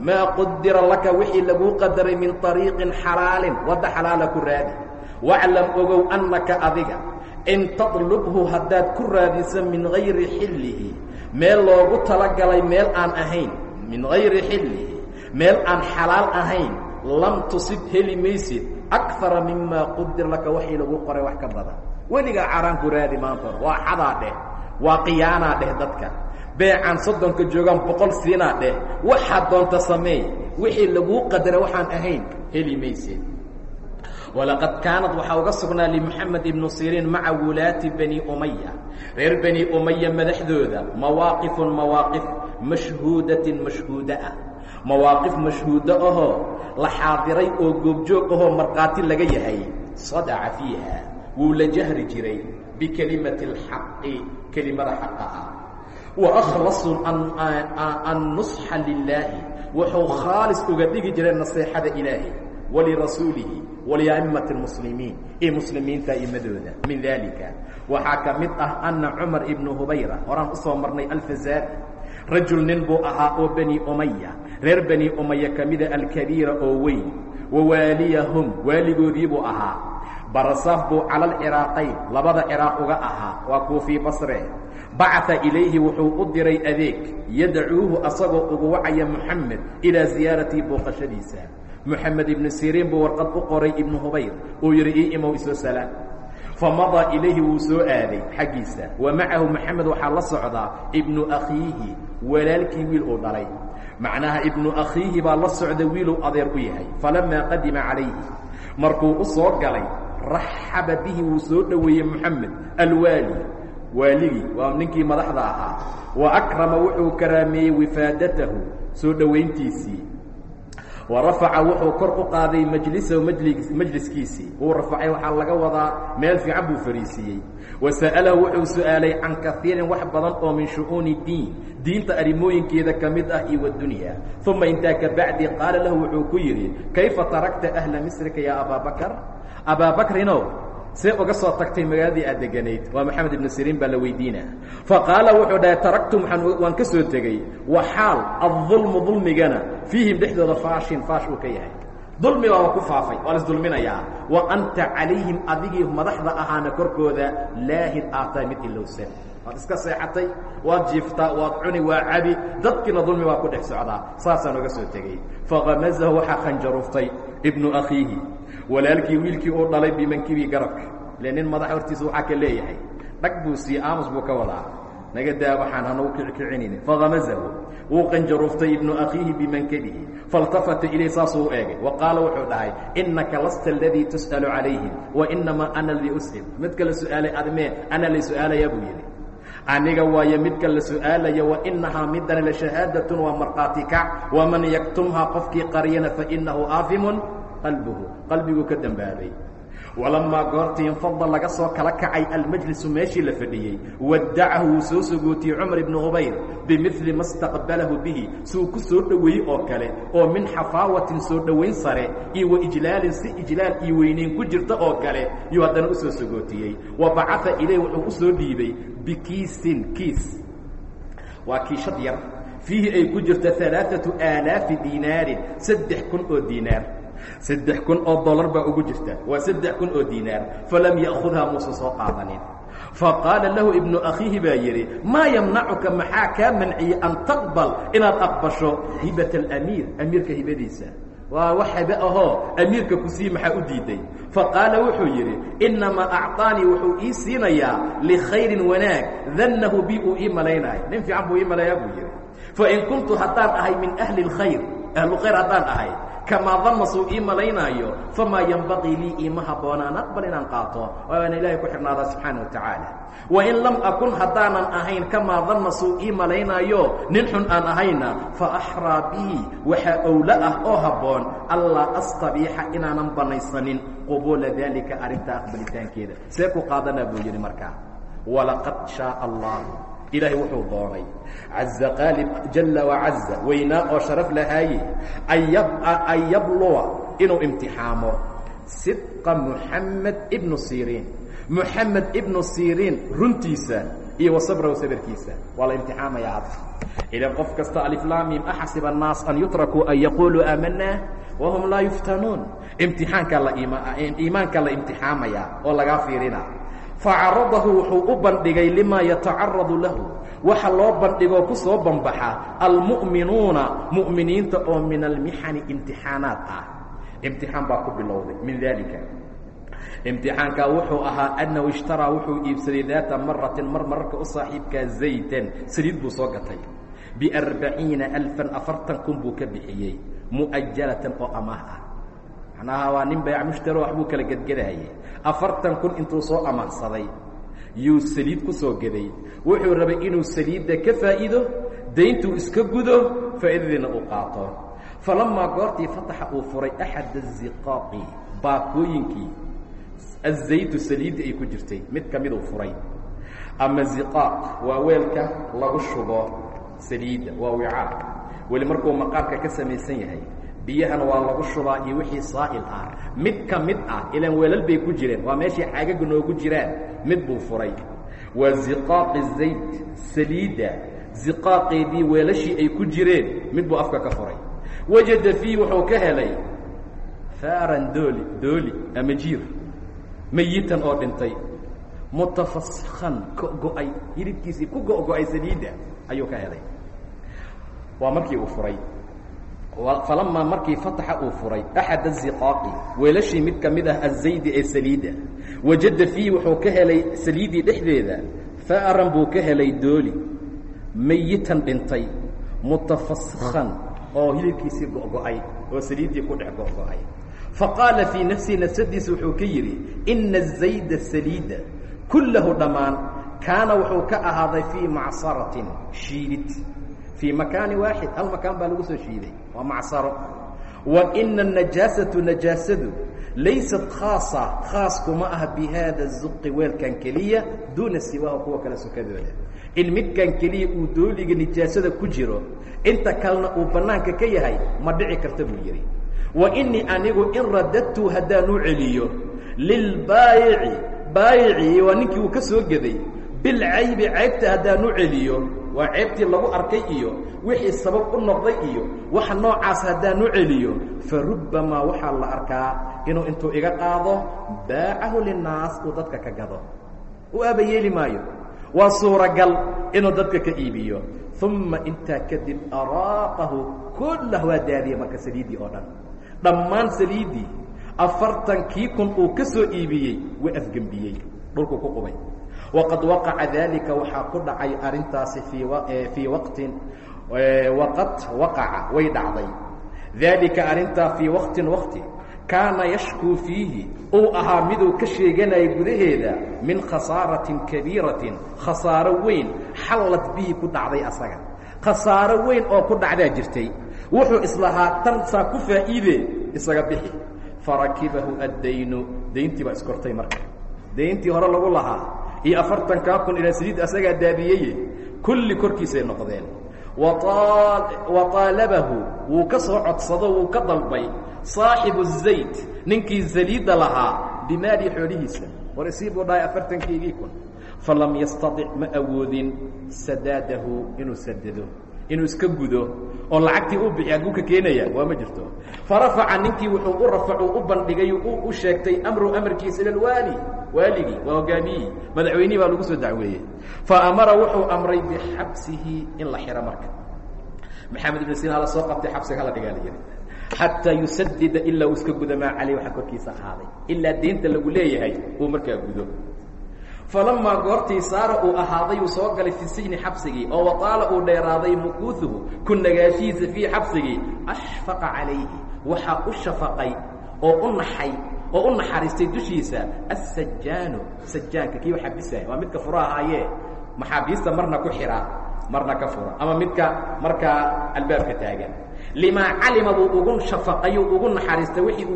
maa qudira laka wixii laguu qadaray min طariiqin xalaalin wadda xalaala ku raadi. Waclam ogow annaka adiga in taطlubhu haddaad ku raadiso min gayri xillihi meel loogu talagalay meel aan ahayn min gayri xillihi meel aan xalaal ahayn lam tusib heli maysid akara mima qudir laka waxii lagu qoray wax ka badan. Weligaa caraan ku raadi maanta waa xadaa dheh waa khiyaanaa dheh dadka beecaan soddonka joogaan boqol siinaa dheh. Waxaad doonta sameey wixii laguu qadara waxaan ahayn heli mayse. Walaqad kaanad waxaa uga sugnaa limuxamed ibnu siriin maca wulaati bani umaya reer bani umaya madaxdooda mawaaqifun mawaaqif mashhuudatin mashhuuda ah. Mawaaqif mashhuudo ahoo la xaadiray oo goobjoog ahoo markhaati laga yahay. Sadaca fiiha wuu la jahri jiray bikelimati اlxaqi kelimada xaqa ah wa akhlasu annusxa lilaahi wuxuu khaalis uga dhigi jiray naseexada ilaahi walirasuulihi waliaimati اlmuslimiin iyo muslimiinta imadooda min dalika waxaa ka mid ah ana cumar ibnu hubayra horaan u soo marnay alfazaari rajul nin buu ahaa oo bani umaya reer bani umaya ka mida alkabiira oo weyn wa waaliyahum waaligoodii buu ahaa barasaaf buu cala alciraaqayn labada ciraaq uga ahaa waa kuufii basre bacata ilayhi wuxuu u diray adeeg yadcuuhu asagoo ugu wacaya moxamed ilaa ziyaaratii booqashadiisa. Moxamed ibnu siriin buu warqad u qoray ibnu hubayr uu yidhi ii imow isoo salaan famadaa ilayhi wuu soo aaday xaggiisa wa macahu moxamed waxaa la socdaa ibnu akhiihi walaalkii wiil uu dhalay. Macnaha ibnu akhiihi baa la socda wiiluu adeer u yahay falamaa qadima calayhi. Markuu u soo galay raxaba bihi wuu soo dhoweeyey moxamed alwaali waaligii waa ninkii madaxda ahaa. Wa akrama wuxuu karaameeyey wifaadatahu soo dhowayntiisii wa rafaca wuxuu kor u qaaday majlisahu majliskiisii. Wuu rafacay waxaa laga wadaa meel fiican buu fariisiiyey wa sa'alahu wuxuu su'aalay can kaiirin wax badan oo min shu'uuni diin. Diinta arrimooyinkeeda ka mid ah iyo wadunya uma intaa ka bacdi qaala lahu wuxuu ku yidhi kayfa tarakta ahla misrika yaa abaa bakar abaa bakrinow see uga soo tagtay magaaladii aad deganayd. Waa maxamed ibnu siriin baa la weydiina faqaala wuxuu dhahay taraktum waan ka soo tegey wa xaal aلظulmu dulmigana fiihim dhexdooda faashin faash uu ka yahay. Dulmi baaba ku faafay waa las dulminayaa wa anta calayhim adigii madaxda ahaana korkooda laahid aataay mid ilowsan waad iska seexatay waad jiiftaa waad cuni waa cabi. Dadkiina dulmi baa ku dhex socdaa saasaan uga soo tegey. Faqamazahu waxaa khanjaruuftay ibnu akhiihi. Walaalkii wiilkii uu dhalay bimankibii garabka. Ile nin madax hortiisa waxaa ka leeyahay. Dhag buu sii aamus buu ka wadaa. Naga daa waxaan hanagu kickicinayni fahamazahu wuu qanjaruuftay ibnu akhiihi bimankabihi faاltafata ilayh saasuu u eegay. Wa qaala wuxuu dhahay inaka lasta aladii tus'alu calayhim wa inamaa ana ladii us'il midka la su'aalay admee ana la su'aalayaa buu yidhi aniga waayo midka la su'aalaya wa inahaa midana la shahaadatun waa markhaati kac waman yaktumhaa qofkii qariyana fainahu aafimun qalbuhu. Qalbiguu ka dembaabay walamaa goortii infada laga soo kala kacay almajlisu meeshii la fadhiyey. Waddacahu wuu soo sogootiyey cumar ibnu hubayr bimili ma staqbalahu bihi. Suu ku soo dhoweeyey oo kale oo min xafaawatin soo dhowayn sare iyo wa ijlaalin si ijlaal iyo weynayn ku jirta oo kale yuu haddana u soo sogootiyey wa bacaa ilayh wuxuu u soo dhiibay bikiisin kiis. Waa kiishad yar. Ay ku jirta alaaatu aalaafi diinaarin saddex kun oo diinaar saddex kun oo dollar baa ugu jirta. Waa saddex kun oo diinaar falam ya'khudha muusa soo qaadanin. Faqaala lahu ibnu akhiihi baa yidhi maa yamnacuka maxaa kaa manciyey an taqbal inaad aqbasho hibat alamiir amiirka hibadiisa? Waa wax hibe ahoo amiirka ku sii maxaa u diiday? Faqaala wuxuu yidhi innamaa acطaanii wuxuu ii siinayaa likhayrin wanaag dannahu bi uu ii malaynayo nin fiican buu ii malayaa buu yidhi. Fain kuntu haddaan ahay min ahli اlkhayr ahlu khayr haddaan ahay kamaa danna suu ii malaynaayo famaa yenbaqii lii iima habboona an aqbal inaan qaato waana ilaahay ku xidhnaadaa subxaana wa tacaala wain lam akun haddaanan ahayn kamaa danna ii malaynaayo nin xun aan ahayna fa axraa bii waxaa owlo ah oo habboon allaa astabiixa inaanan bannaysanin qubuula daalika arrintaa aqbalitaankeeda see ku qaadanaa buu yidhi markaa walaqad shaaa allah ilaahay wuxuu doonay caza qaalib jalla wacaza weynaa oo sharaf lahaaye an yabluwa inuu imtixaamo. Sidqa muxamed ibnu siriin. Muxamed ibnu siriin runtiisa iyo wasabrahu sabarkiisa waa la imtixaamayaa hadda ilan qof kasta aliflaamim axasiba annaas an yutrakuu an yaquuluu aamanaa wahum laa yuftanuun imtixaankaa la iimaankaa la imtixaamayaa oo lagaa fiirina facaradahu wuxuu u bandhigay limaa yatacaradu lahu waxa loo bandhigoo ku soo banbaxa almu'minuuna mu'miniinta oo min almixani imtixaanaad ah imtixaan baa ku bilowday min daalika imtixaankaa wuxuu ahaa annahu ishtaraa wuxuu iibsaday daata maratin mar mararka u saaxiibkaa zaytan saliid buu soo gatay biarbaciina alfan afartan kun buu ka bixiyey mu'ajalatan oo amaah ah macnaha waa nin bayc mushtaro waxbuu kala gedgedahayay afartan kun intuu soo amaahsaday yuu saliid ku soo geday. Wuxuu rabay inuu saliidda ka faa'iido dayntuu iska gudo faa'iidadiina uu qaato. Falamaa goortii fataxa uu furay axad aziqaaqi baakooyinkii. Azaytu saliidda ay ku jirtay mid ka miduu furay. Ama ziqaaq waa weelka lagu shubo saliidda waa wicaa weli markuu maqaarka ka samaysan yahay biyahana waa lagu shubaa iyo wixii saa'il ah. Mid ka mid ah ilaan weelal bay ku jireen. Waa meeshii xaagaga noogu jiraan. Mid buu furay. Waa ziqaaqi zayd saliidda ziqaaqeedii weelashii ay ku jireen. Mid buu afka ka furay. Wajada fiih wuxuu ka helay faaran dooli dooli ama jiir. Mayitan oo dhintay. Mutafaskan go'ay hilibkiisii ku go-go-ay saliidda ayuu ka helay. Waa markii uu furay falamaa markii fataxa uu furay axad aziqaaqi weelashii mid ka mid ah azaydi ee saliidda wajada fiihi wuxuu ka helay saliiddii dhexdeeda faaran buu ka helay dooli. Mayitan dhintay mutafaskan oo hilibkiisii go-go-ay oo saliiddii ku dhex go-go-ay. Faqaala fii nafsihi nafsadiisa wuxuu ka yidhi ina azayda saliida kullahu dhammaan kaana wuxuu ka ahaaday fii macsaratin shiidid fii makaani waaxid hal makaan baa lagu soo shiiday waa macsaro wa ina anajaasatu najaasadu laysat khaasa khaas kuma aha bi haada zuqi weelkan keliya duuna siwaahu kuwa kale sukadooda in midkan keliya uu dooliga nijaasada ku jiro inta kalena uu bannaanka ka yahay ma dhici karta buu yidhi wa inii anigu in radadtu haddaanu celiyo lilbaayici baayicii waa ninkii uu ka soo geday bilcaybi caybta haddaanu celiyo waa ceebtii lagu arkay iyo wixii sabab u noqday iyo waxa noocaas haddaanu celiyo fa rubbamaa waxaa la arkaa inuu intuu iga qaado baacahu linnaas uu dadka ka gado. U aaba yeeli maayo. Waa suuragal inuu dadka ka iibiyo. Uma intaa kadib araaqahu kullah waa daadiye marka saliiddii oo dhan. Dhammaan saliiddii afartankii kun uu ka soo iibiyey waa afgembiyey. Dhulku ku qubay waqad waqaca dalika waxaa ku dhacay arrintaasi fii waqtin waqad waqaca way dhacday daalika arrintaa fii waqtin waqti kaana yashkuu fiihi uu ahaa miduu ka sheeganaya gudaheeda min khasaaratin kabiiratin khasaaro weyn xallad bihi ku dhacday asaga khasaaro weyn oo ku dhacdaa jirtay wuxuu islahaa tan saa ku faa'iide isaga bixi farakibahu addaynu dayntii baa iskortay marka dayntii hore lagu lahaa iyo afartankaa kun ilaa saliid asagaa daadiyeye kulli korkiisay noqdeen. Wa taalabahu wuu ka soo codsado wuu ka dalbay. Saaxibu zayd ninkii saliidda lahaa bimaali xoolihiisa. War isii buu dhahay afartankiigii kun. Falam yastaطic ma awoodin sadaadahu inuu sadado inuu iska gudo oo lacagtii u bixi hagguu ka keenaya waa ma jirto. Farafaca ninkii wuxuu u rafacu u bandhigay u sheegtay amru amarkiisa ila waaligii waa hogaamiyihii madaxweynihii baa lagu soo dacweeyey. Fa amara wuxuu amray bixabsihi in la xiro marka. Maxamed ibn siina hala soo qabtay xabsiga hala dhigaa la yidhi xataa yusadida ilaa uu iska gudo maa caleyh waxa korkiisa ahaaday ilaa deynta lagu leeyahay uu markaa gudo falamaa goortii saara uu ahaaday uu soo galay fi sijni xabsigii oo wataala uu dheeraaday mukuusuhu ku nagaashihiisa fiihi xabsigii ashfaqa calayhi waxaa u shafaqay oo u naxay oo u naxariistay dushiisa assajaanu sajaanka kii xabisaya waa midka fura ahaayee maxaabiista marna ku xira marna ka fura ama midka markaa albaabka taagan limaa calima buu ugu shafaqayo ugu naxariistay wixii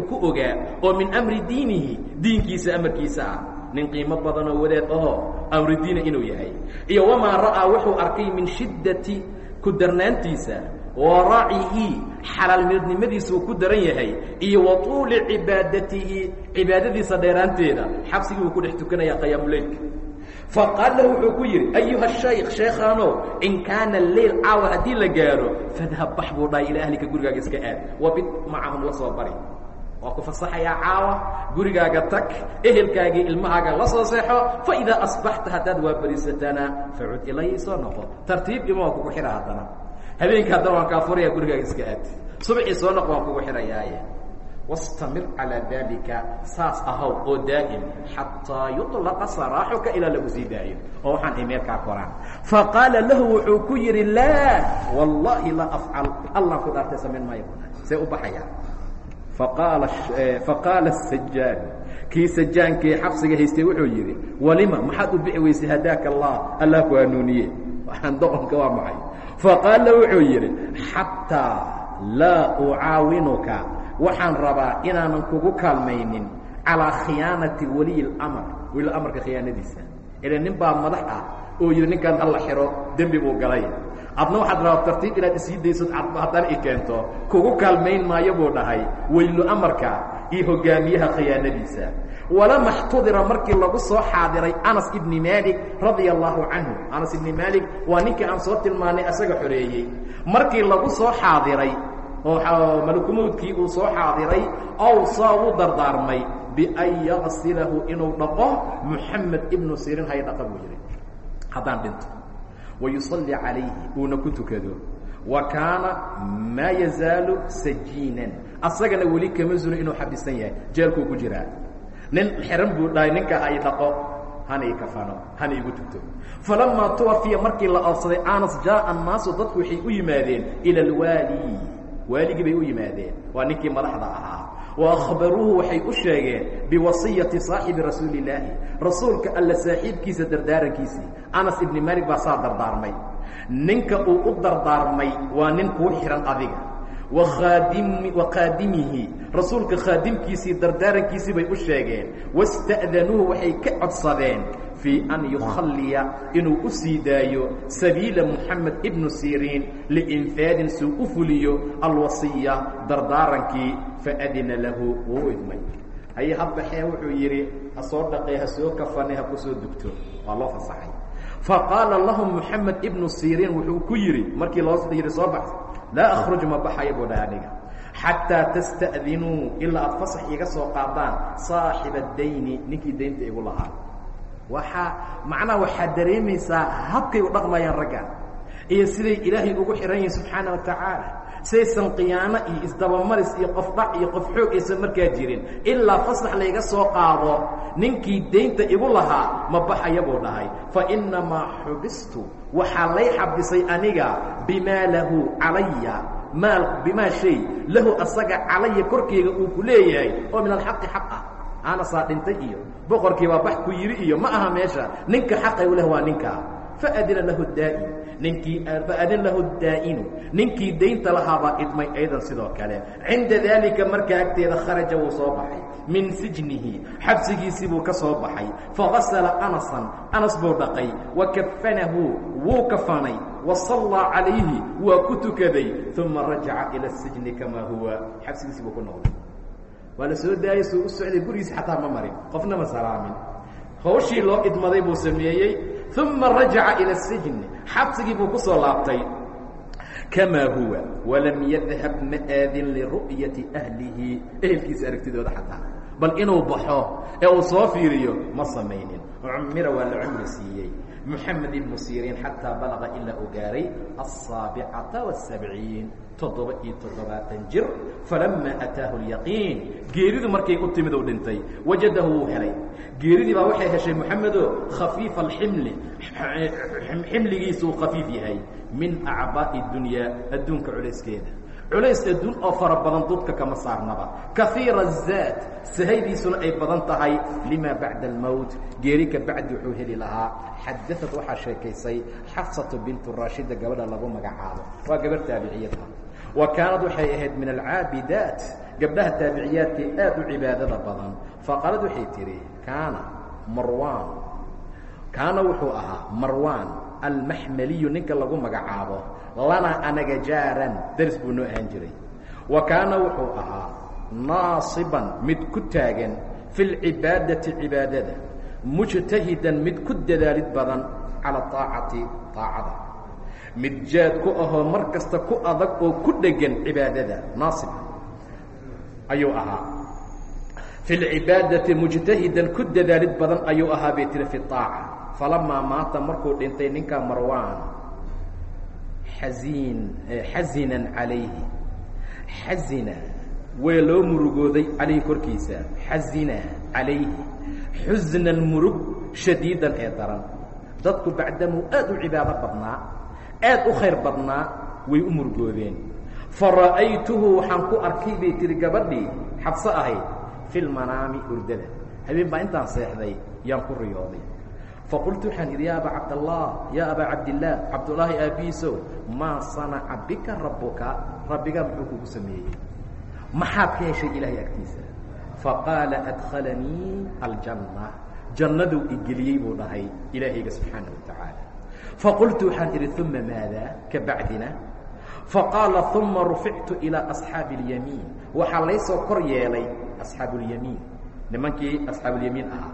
oo min amri diinihi diinkiisa amarkiisa nin qiimo badanoo wadaad ahoo amridiina inuu yahay. Iyo wamaa ra'aa wuxuu arkay min shiddati ku darnaantiisa waracihi xalaalnimadiisuu ku daran yahay iyo wa tuuli cibaadatihi cibaadadiisa dheeraanteeda. Xabsigii uu ku dhex tukanaya qiyaamuleylka faqaal lahu wuxuu ku yidhi ayuha shaykh sheekhaanow in kaana leyl caawa haddii la gaaro fadhab bax buu dhahay ilaa ahlika gurigaaga iska aad. Wabid macahum la soo bari waa ku fasaxayaa caawa gurigaaga tag ehelkaagii ilmahaaga la soo seexo faidaa asbaxta haddaad waa beriisataana facud ilay soo noqo. Tartiib ima waan kugu xidha haddana. Habeenka haddana waan kaa furaya gurigaaga iska aad. Subxii soo noq waan kugu xidhayaaye. Wastamir calaa daalika saas ahaw oo daa'im xataa yuطlaqa saraaxuka ilaa lagu sii daayo oo waxaan imeelkaa koraan. Faqaala lahu wuxuu ku yidhi laa wallaahi laa afcal allaan ku dhaartay samayn maayo. See u baxayaa faqaala sajaan kii sajaankii xabsiga haystay wuxuu yidhi walima maxaad u bixi weysay hadaaka allah allah ku hanuuniye waxaan doqonka waa maxay faqaala wuxuu yidhi xataa laa ucaawinuka waxaan rabaa inaanan kugu kaalmaynin calaa khiyaanati waliy اlamr weli amarka khiyaanadiisa ila nin baa madax ah oo yidhi ninkan hala xiro dembi buu galay adna waxaad rabaa tartiib inaad isii daysod haddana i keento. Kugu kaalmayn maayo buu dhahay weylu amarka iyo hogaamiyaha khiyaanadiisa. Walama اxtudira markii lagu soo xaadiray anas ibni maalik radia allahu canhu. Anas ibni maalik waa ninkii aan soo tilmaanay asaga xoreeyey. Markii lagu soo xaadiray malakumowdkii uu soo xaadiray awsaa uu dardaarmay bian yaqsilahu inuu dhaqo muxamed ibnu sirin hay dhaqa buu yidhi. Haddaan dhinto wayusalli calayhi uuna ku tukado wa kaana maa yazaalu sajiinan asagana weli kama zuno inuu xabisan yahay jeelkuu ku jiraa nin xiran buu dhahay ninka ay dhaqo hana i kafano hana igu tugto falamaa tuwafiya markii la oobsaday anas jaaa annaasu dadku waxay u yimaadeen ila alwaali waaligii bay u yimaadeen. Waa ninkii madaxda ahaa. Wa akhbaruuhu waxay u sheegeen biwasiyati saaxibi rasuuli illaahi rasuulka alla saaxiibkiisa dardaarankiisii anas ibni maalik baa saa dardaarmay. Ninka uu u dardaarmay waa nin kuu xihan adiga. Waaadim wa qaadimihi rasuulka khaadimkiisii dardaarankiisii bay u sheegeen. Wasta'danuuhu waxay ka codsadeen fii an yukhalliya inuu u sii daayo sabiila moxamed ibnu siriin liinfaadin suu u fuliyo alwasiya dardaarankii faadina lahu wuu idmay. Haye hadbaxee wuxuu yidhi ha soo dhaqee ha soo kafanay ha ku soo dugto waa loo fasaxay. Faqaala lahum moxamed ibnu siriin wuxuu ku yidhi markii loo yidhi soo baxsa laa akhruj ma baxaya buu dhaha aniga. Xataa tasta'dinuu ilaa aad fasax iga soo qaadaan saaxiba waxaa macnaha waxaad dareemaysaa habkay u dhaqmayaan ragga. Iyo siday ilaahay ugu xihan yihiin subxaana wa tacaala. Saysan khiyaano iyo isdabamaris iyo qof dhac iyo qof xoog aysan markaa jirin. Ilaa fasax layga soo qaado ninkii daynta igu lahaa ma baxaya buu dhahay. Fa innamaa xubistu waxaa lay xabisay aniga bimaa lahu calaya. Maal bimaa shay lahu asaga calaya korkeyga uu ku leeyahay oo min alxaqi xaq ah anasaa dhintay iyo boqorkiibaa bax ku yidhi iyo ma aha meesha. Ninka xaqay u leh waa ninkaa faadina lahu daa'in ninkii faadin lahu daa'inu ninkii daynta lahaabaa idmay aydan sidoo kale. Cinda daalika markaa agteeda kharaja wuu soo baxay. Min sijnihi xabsigiisii buu ka soo baxay. Fagasala anasan. Anas buu dhaqay. Wa kafanahu wuu kafanay. Wa sallaa calayhi waa ku tukaday. Uma rajaca ila sijni kamaa huwa. Xabsigiisii buu ku noqday waa la soo daayay suu u socday gurigiisa xataa ma marin. Qofna ma salaamin. Hawshii loo idmaday buu sameeyey uma rajaca ila sijni. Xabsigii buu ku soo laabtay. Kamaa huwa walam yadhab ma aadin liru'yati ahlihi. Ehelkiisa aragtidooda xataa. Bal inuu baxo ee uu soo fiiriyo ma samaynin. Cumira waa la cumri siiyey mxamed ibnu siriin xataa balaga ilaa uu gaaray asaabicata wsabciin toddoba iyo toddobaatan jir. Falamaa ataahu lyaqiin geeridu markay u timid uu dhintay wajadahu wuu helay. Geeridii baa waxay heshay moxamedo khafiifa alximli ximligiisuu khafiif yahay min acbaa'i dunyaa adduunka culayskeeda culays adduun oo fara badan dudka kama saarnaba. Kaiira zaad sahaydiisuna ay badan tahay lima bacda almowt geeri bacdi wuxuu heli lahaa. Xadaad waxaa sheekaysay xafsatu bintu raashida gabadha lagu magacaabo. Waa gabarh taabiciyada wa kaanad waxay ahayd min alcaabidaat gabdhaha taabiciyaadkii aad u cibaadada badan. Faqaalad waxay tidhi kaana marwaan. Kaana wuxuu ahaa marwaan almaxmaliyu ninka lagu magacaabo lanaa anaga jaaran daris buu noo ahaan jiray. Wa kaana wuxuu ahaa naasiban mid ku taagan fi lcibaadati cibaadada mujtahidan mid ku dadaalid badan cala aacati aacada mid jaad ku ahoo mar kasta ku adag oo ku dhegan cibaadada naasib ayuu ahaa. Fi lcibaadati mujtahidan ku dadaalid badan ayuu ahaa bay tiri fi aaca falamaa maata markuu dhintay ninka marwaan xaziin xazinan calayhi. Xazina way loo murugooday calayhi korkiisa. Xazina calayhi. Xusnan murug shadiidan ee daran. Dadku bacdamuu aad u cibaado badnaa aad u khayr badnaa way u murugoodeen fa ra'aytuhu waxaan ku arkay bay tiri gabadhii xabso ahayd fi lmanaami hurdada habeen baa intaan seexday yaan ku riyooday faqultu waxaan idhi ya abaa cabdallah ya abaa cabdillaah cabdullaahi aabiisow maa sanaca bika rabbuka rabbigaa muxuu kugu sameeyey maxaad ka heshay ilaahay agtiisa faqaala adkhalanii aljanna jannaduu igeliyey buu dhahay ilaahayga subxaana wa tacaala faqultu waxaan idhi uma maada ka bacdina faqaala uma rufictu ilaa asxaabi اlyamiin waxaa laysoo kor yeelay asxaabu اlyamiin nimankii asxaabulyamiin ahaa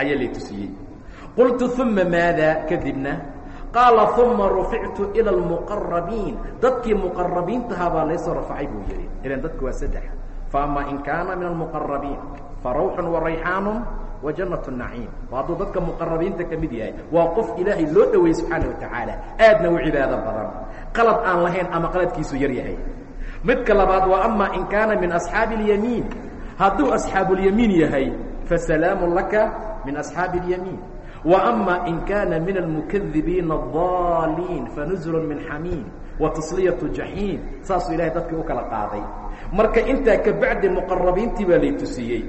ayaa lay tusiyey qultu uma maada kadibna qaala uma rufictu ilى اlmuqarabiin dadkii muqarabiintahaa baa laysoo rafacay buu yihi ilan dadku waa saddex faama in kaana min almuqarabiin farawxu warayxaanu wa janat naciim waa hadduu dadka muqarabiinta ka mid yahay waa qof ilaahay loo dhoweeyey subxaana watacaala aadna u cibaado badan qalad aan lahayn ama qaladkiisu yar yahay midka labaad waa ama in kaana min asxaabi اlyamiin hadduu asxaabulyamiin yahay fasalaamu laka min asxaabi اlyamiin وأma in kana min الmukadibiina الضاliin fanuzl min xamiim وatasliyaة jaxiim saasuu ilahay dadkii u kala qaaday marka intaa kabacdi muqarabiintii baa lay tusiyey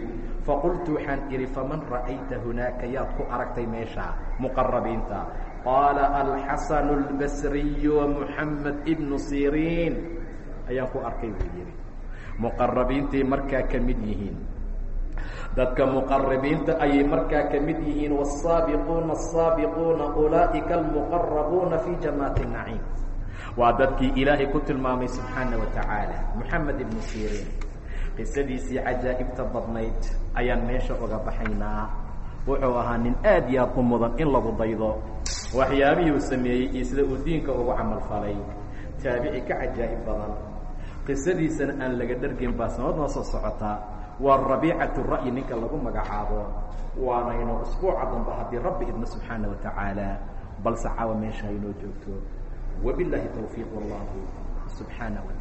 faqultu waxaan idhi faman ra'ayta hunaaka yaad ku aragtay meeshaa muqarabiinta qaala alxasan الbasriy ومحamed ibnu siriin ayaan ku arkay buu yihi muqarabiintay markaa ka mid yihiin dadka muqaribiinta ayay markaa ka mid yihiin wsaabiquuna asaabiquuna ulaa'ika almuqarabuuna fii jamaati naciim. Waa dadkii ilaahay ku tilmaamay subxaana wa tacaala moxamed ibnu siriin. Qisadiisii cajaa'ibta badnayd ayaan meesha uga baxaynaa. Wuxuu ahaa nin aad iyo u mudan in lagu daydo. Waxyaabihii uu sameeyey iyo sida uu diinka ugu camal falay. Taabici ka cajaa'ib badan. Qisadiisana aan laga dhargin baa sanad soo socotaa waa rabiicatu ra'yi ninka lagu magacaabo waanayno usbuuca damba haddii rabbi idmo subxaana wa tacaala balse caawa meesha inoo joogto. Wabilaahi towfiiq wallahu subxaana wa